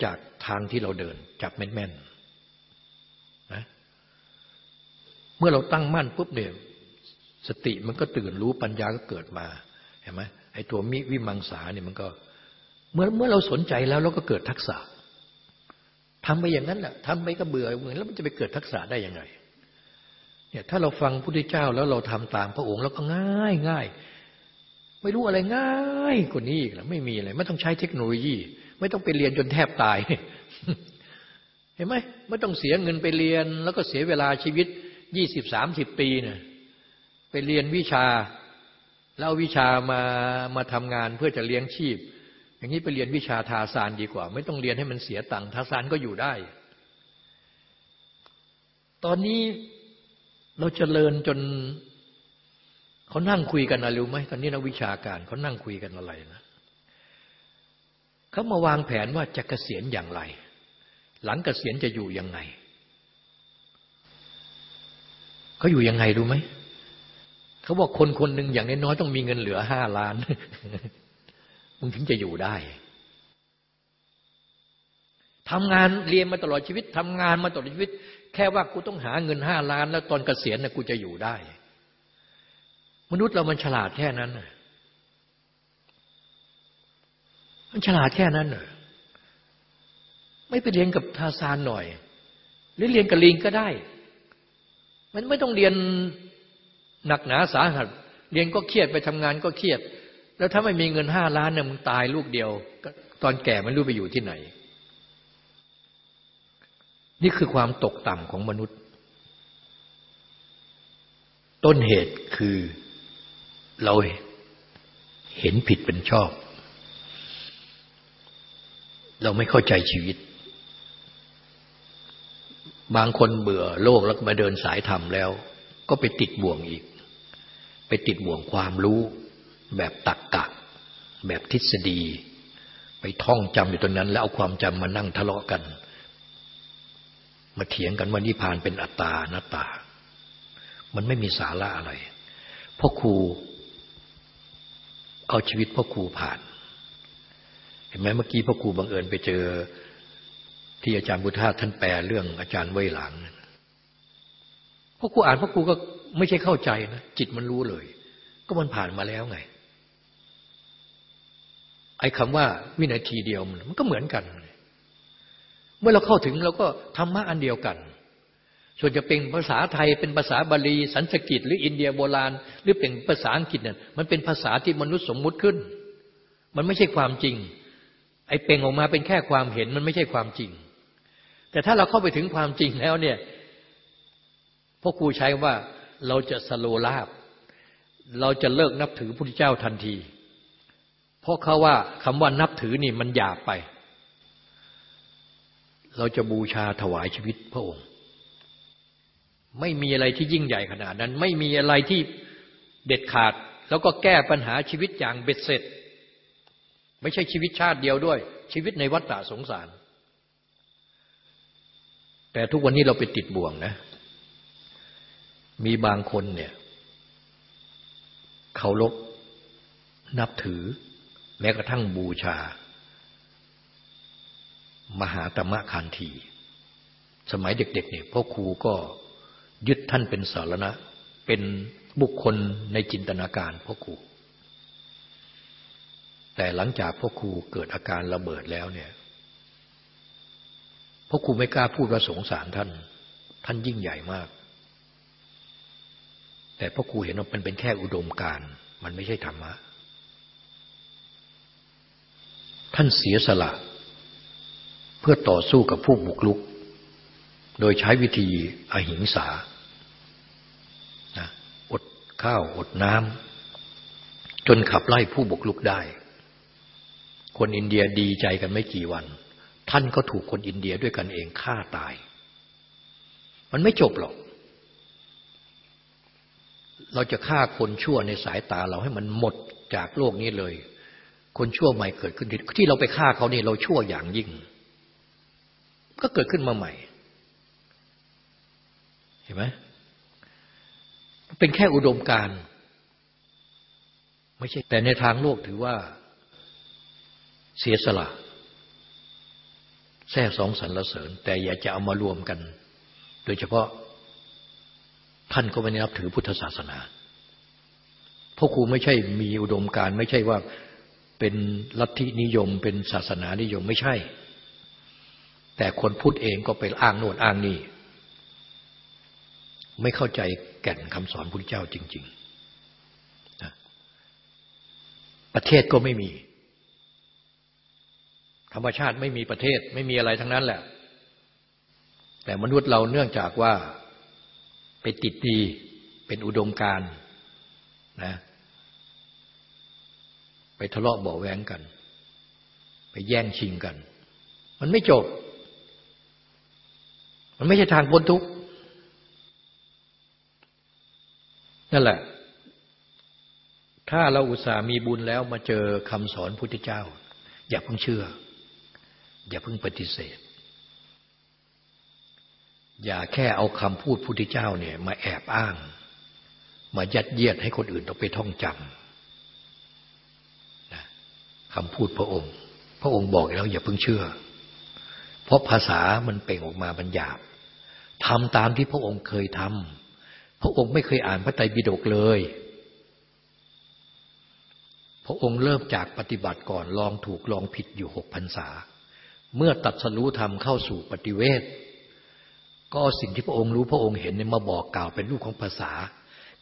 จากทางที่เราเดินจากแม่นๆนะเมื่อเราตั้งมั่นปุ๊บเนี่ยสติมันก็ตื่นรู้ปัญญาก็เกิดมาเห็นไหมไอ้ตัวมิวิมังสาเนี่ยมันก็ เมื่อเมื่อเราสนใจแล้วเราก็เกิดทักษะทำไปอย่างนั้นแหละทำไปก็เบื่อเหมือนแล้วมันจะไปเกิดทักษะได้ยังไงเนี่ยถ้าเราฟังพระพุทธเจ้าแล้วเราทำตามพระองค์แล้วก็ง่ายง่ายไม่รู้อะไรง่ายกว่านี้อีกแล้วไม่มีอะไรไม่ต้องใช้เทคโนโลยี ไม่ต้องไปเรียนจนแทบตาย เห็นไหมไม่ต้องเสียเงินไปเรียน แล้วก็เสียเวลาชีวิตยี่สิบสามสิบปีเนี่ยไปเรียนวิชา แล้ววิชามามาทำงานเพื่อจะเลี้ยงชีพ อย่างนี้ไปเรียนวิชาทาสานดีกว่า ไม่ต้องเรียนให้มันเสียตังค์ทาสานก็อยู่ได้ ตอนนี้เราจเจริญจนเขานั่งคุยกันอะไรรู้ไหมตอนนี้นักวิชาการเขานั่งคุยกันอะไรนะ เขามาวางแผนว่าจะเกษียณอย่างไร หลังเกษียณจะอยู่ยังไงเขาอยู่ยังไงรู้ไหมเขาบอกคนคนหนึ่งอย่างน้อยๆต้องมีเงินเหลือห้าล้านมึงถึงจะอยู่ได้ทำงานเรียนมาตลอดชีวิตทำงานมาตลอดชีวิต แค่ว่ากูต้องหาเงินห้าล้าน แล้วตอนเกษียณนะกูจะอยู่ได้ มนุษย์เรามันฉลาดแค่นั้น มันฉลาดแค่นั้นเหรอไม่ไปเรียนกับทาซานหน่อย หรือเรียนกับลิงก็ได้ มันไม่ต้องเรียนหนักหนาสาหัส เรียนก็เครียดไปทำงานก็เครียด แล้วถ้าไม่มีเงินห้าล้านเนี่ยมึงตายลูกเดียว ตอนแก่มันรู้ไปอยู่ที่ไหน นี่คือความตกต่ำของมนุษย์ ต้นเหตุคือเราเห็นผิดเป็นชอบ เราไม่เข้าใจชีวิต บางคนเบื่อโลกแล้วมาเดินสายธรรมแล้ว ก็ไปติดบ่วงอีก ไปติดบ่วงความรู้ แบบตักกะ แบบทฤษฎี ไปท่องจำอยู่ตรงนั้น แล้วเอาความจำมานั่งทะเลาะกัน มาเถียงกันว่านิพพานเป็นอัตตานัตตา มันไม่มีสาระอะไรพ่อครูเอาชีวิตพ่อครูผ่าน เห็นไหมเมื่อกี้พ่อครูบังเอิญไปเจอ ที่อาจารย์บุทธาท่านแปลเรื่องอาจารย์ไว้หลังพ่อครูอ่านพ่อครูก็ไม่ใช่เข้าใจนะจิตมันรู้เลย ก็มันผ่านมาแล้วไง ไอ้คำว่าวินาทีเดียวมันก็เหมือนกัน เมื่อเราเข้าถึงเราก็ธรรมะอันเดียวกัน ส่วนจะเป็นภาษาไทยเป็นภาษาบาลี สันสกฤตหรืออินเดียโบราณ หรือเป็นภาษาอังกฤษเนี่ยมันเป็นภาษาที่มนุษย์สมมุติขึ้น มันไม่ใช่ความจริง ไอ้เป่งออกมาเป็นแค่ความเห็นมันไม่ใช่ความจริง แต่ถ้าเราเข้าไปถึงความจริงแล้วเนี่ยพ่อครูใช้ว่าเราจะสโลลาบ เราจะเลิกนับถือพระพุทธเจ้าทันที เพราะเขาว่าคำว่านับถือนี่มันหยาบไป เราจะบูชาถวายชีวิตพระองค์ ไม่มีอะไรที่ยิ่งใหญ่ขนาดนั้น ไม่มีอะไรที่เด็ดขาด แล้วก็แก้ปัญหาชีวิตอย่างเบ็ดเสร็จ ไม่ใช่ชีวิตชาติเดียวด้วย ชีวิตในวัฏฏะสงสาร แต่ทุกวันนี้เราไปติดบ่วงนะ มีบางคนเนี่ยเคารพนับถือ แม้กระทั่งบูชา มหาตมะคานที สมัยเด็กๆเนี่ยพ่อครูก็ยึดท่านเป็นสารณะ เป็นบุคคลในจินตนาการพ่อครู แต่หลังจากพ่อครูเกิดอาการระเบิดแล้วเนี่ยพ่อครูไม่กล้าพูดว่าสงสารท่าน ท่านยิ่งใหญ่มาก แต่พ่อครูเห็นว่ามันเป็นแค่อุดมการ มันไม่ใช่ธรรมะ ท่านเสียสละ เพื่อต่อสู้กับผู้บุกลุก โดยใช้วิธีอหิงสาอดข้าวอดน้ำจนขับไล่ผู้บุกลุกได้ คนอินเดียดีใจกันไม่กี่วัน ท่านก็ถูกคนอินเดียด้วยกันเองฆ่าตาย มันไม่จบหรอก เราจะฆ่าคนชั่วในสายตาเราให้มันหมดจากโลกนี้เลย คนชั่วใหม่เกิดขึ้นที่เราไปฆ่าเขานี่เราชั่วอย่างยิ่ง ก็เกิดขึ้นมาใหม่ เห็นไหมเป็นแค่อุดมการ ไม่ใช่แต่ในทางโลกถือว่า เสียสละแท้สองสรรเสริญ แต่อย่าจะเอามารวมกัน โดยเฉพาะท่านก็ไม่ได้นับถือพุทธศาสนาพ่อครูไม่ใช่มีอุดมการไม่ใช่ว่าเป็นลัทธินิยม เป็นศาสนานิยมไม่ใช่ แต่คนพูดเองก็ไปอ้างโน่นอ้างนี่ไม่เข้าใจแก่นคำสอนพุทธเจ้าจริง ๆ ประเทศก็ไม่มี ธรรมชาติไม่มีประเทศไม่มีอะไรทั้งนั้นแหละ แต่มนุษย์เราเนื่องจากว่าไปติดดีเป็นอุดมการนะไปทะเลาะเบาแวงกัน ไปแย่งชิงกัน มันไม่จบ มันไม่ใช่ทางพ้นทุกข์นั่นแหละ ถ้าเราอุตส่าห์มีบุญแล้วมาเจอคำสอนพุทธเจ้า อย่าเพิ่งเชื่อ อย่าเพิ่งปฏิเสธ อย่าแค่เอาคำพูดพุทธเจ้าเนี่ย มาแอบอ้าง มายัดเยียดให้คนอื่นต้องไปท่องจำนะคำพูดพระองค์ พระองค์บอกแล้ว อย่าเพิ่งเชื่อ เพราะภาษามันเป่งออกมาบรรยาบทำตามที่พระองค์เคยทำพระองค์ไม่เคยอ่านพระไตรปิฎกเลยพระองค์เริ่มจากปฏิบัติก่อนลองถูกลองผิดอยู่หกพรรษา เมื่อตัดสรู้ธรรมเข้าสู่ปฏิเวทก็สิ่งที่พระองค์รู้พระองค์เห็นเนี่ยมาบอกกล่าวเป็นรูปของภาษา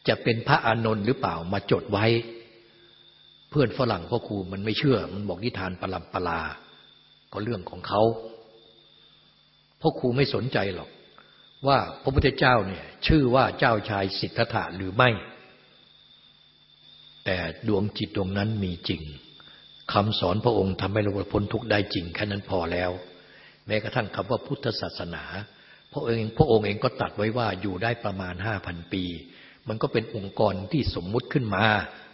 จะเป็นพระอานนท์หรือเปล่ามาจดไว้ เพื่อนฝรั่งพ่อครูมันไม่เชื่อ มันบอกนิทานปลำปลา ก็เรื่องของเขาพ่อครูไม่สนใจหรอก ว่าพระพุทธเจ้าเนี่ย ชื่อว่าเจ้าชายสิทธัตถะหรือไม่ แต่ดวงจิตดวงนั้นมีจริง คำสอนพระองค์ทำให้เราพ้นทุกข์ได้จริงแค่นั้นพอแล้ว แม้กระทั่งคำว่าพุทธศาสนา พระองค์พระองค์เองก็ตัดไว้ว่าอยู่ได้ประมาณห้าพันปี มันก็เป็นองค์กรที่สมมุติขึ้นมา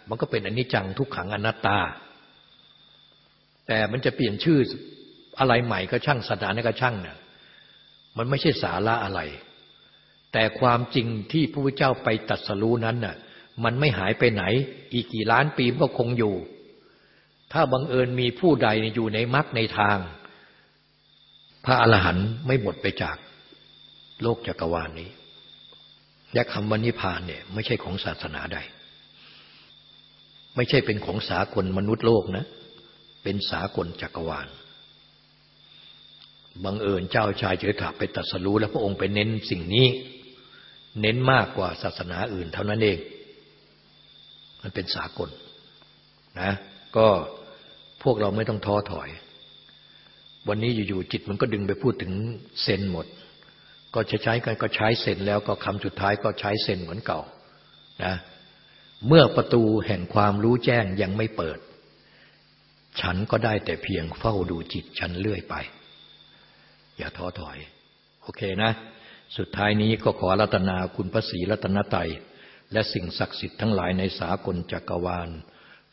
มันก็เป็นอนิจจังทุกขังอนัตตา แต่มันจะเปลี่ยนชื่ออะไรใหม่ก็ช่างสถานะก็ช่างเนี่ยมันไม่ใช่สาระอะไร แต่ความจริงที่พระพุทธเจ้าไปตัดสรู้นั้นน่ะ มันไม่หายไปไหน อีกกี่ล้านปีก็คงอยู่ ถ้าบังเอิญมีผู้ใดอยู่ในมรรคในทาง พระอรหันต์ไม่หมดไปจากโลกจักรวาลนี้ และคำว่านิพพานเนี่ย ไม่ใช่ของศาสนาใด ไม่ใช่เป็นของสากลมนุษย์โลกนะ เป็นสากลจักรวาลบังเอิญเจ้าชายเจริถาไปตัดสรู้แล้วพระองค์ไปเน้นสิ่งนี้ เน้นมากกว่าศาสนาอื่นเท่านั้นเอง มันเป็นสากลนะ ก็พวกเราไม่ต้องท้อถอย วันนี้อยู่ๆจิตมันก็ดึงไปพูดถึงเซนหมด ก็จะใช้กันก็ใช้เซนแล้วก็คำสุดท้ายก็ใช้เซนเหมือนเก่านะเมื่อประตูแห่งความรู้แจ้งยังไม่เปิด ฉันก็ได้แต่เพียงเฝ้าดูจิตฉันเลื่อยไป อย่าท้อถอย โอเคนะ สุดท้ายนี้ก็ขอรัตนาคุณพระศรีรัตนไตยและสิ่งศักดิ์สิทธิ์ทั้งหลายในสากลจักรวาล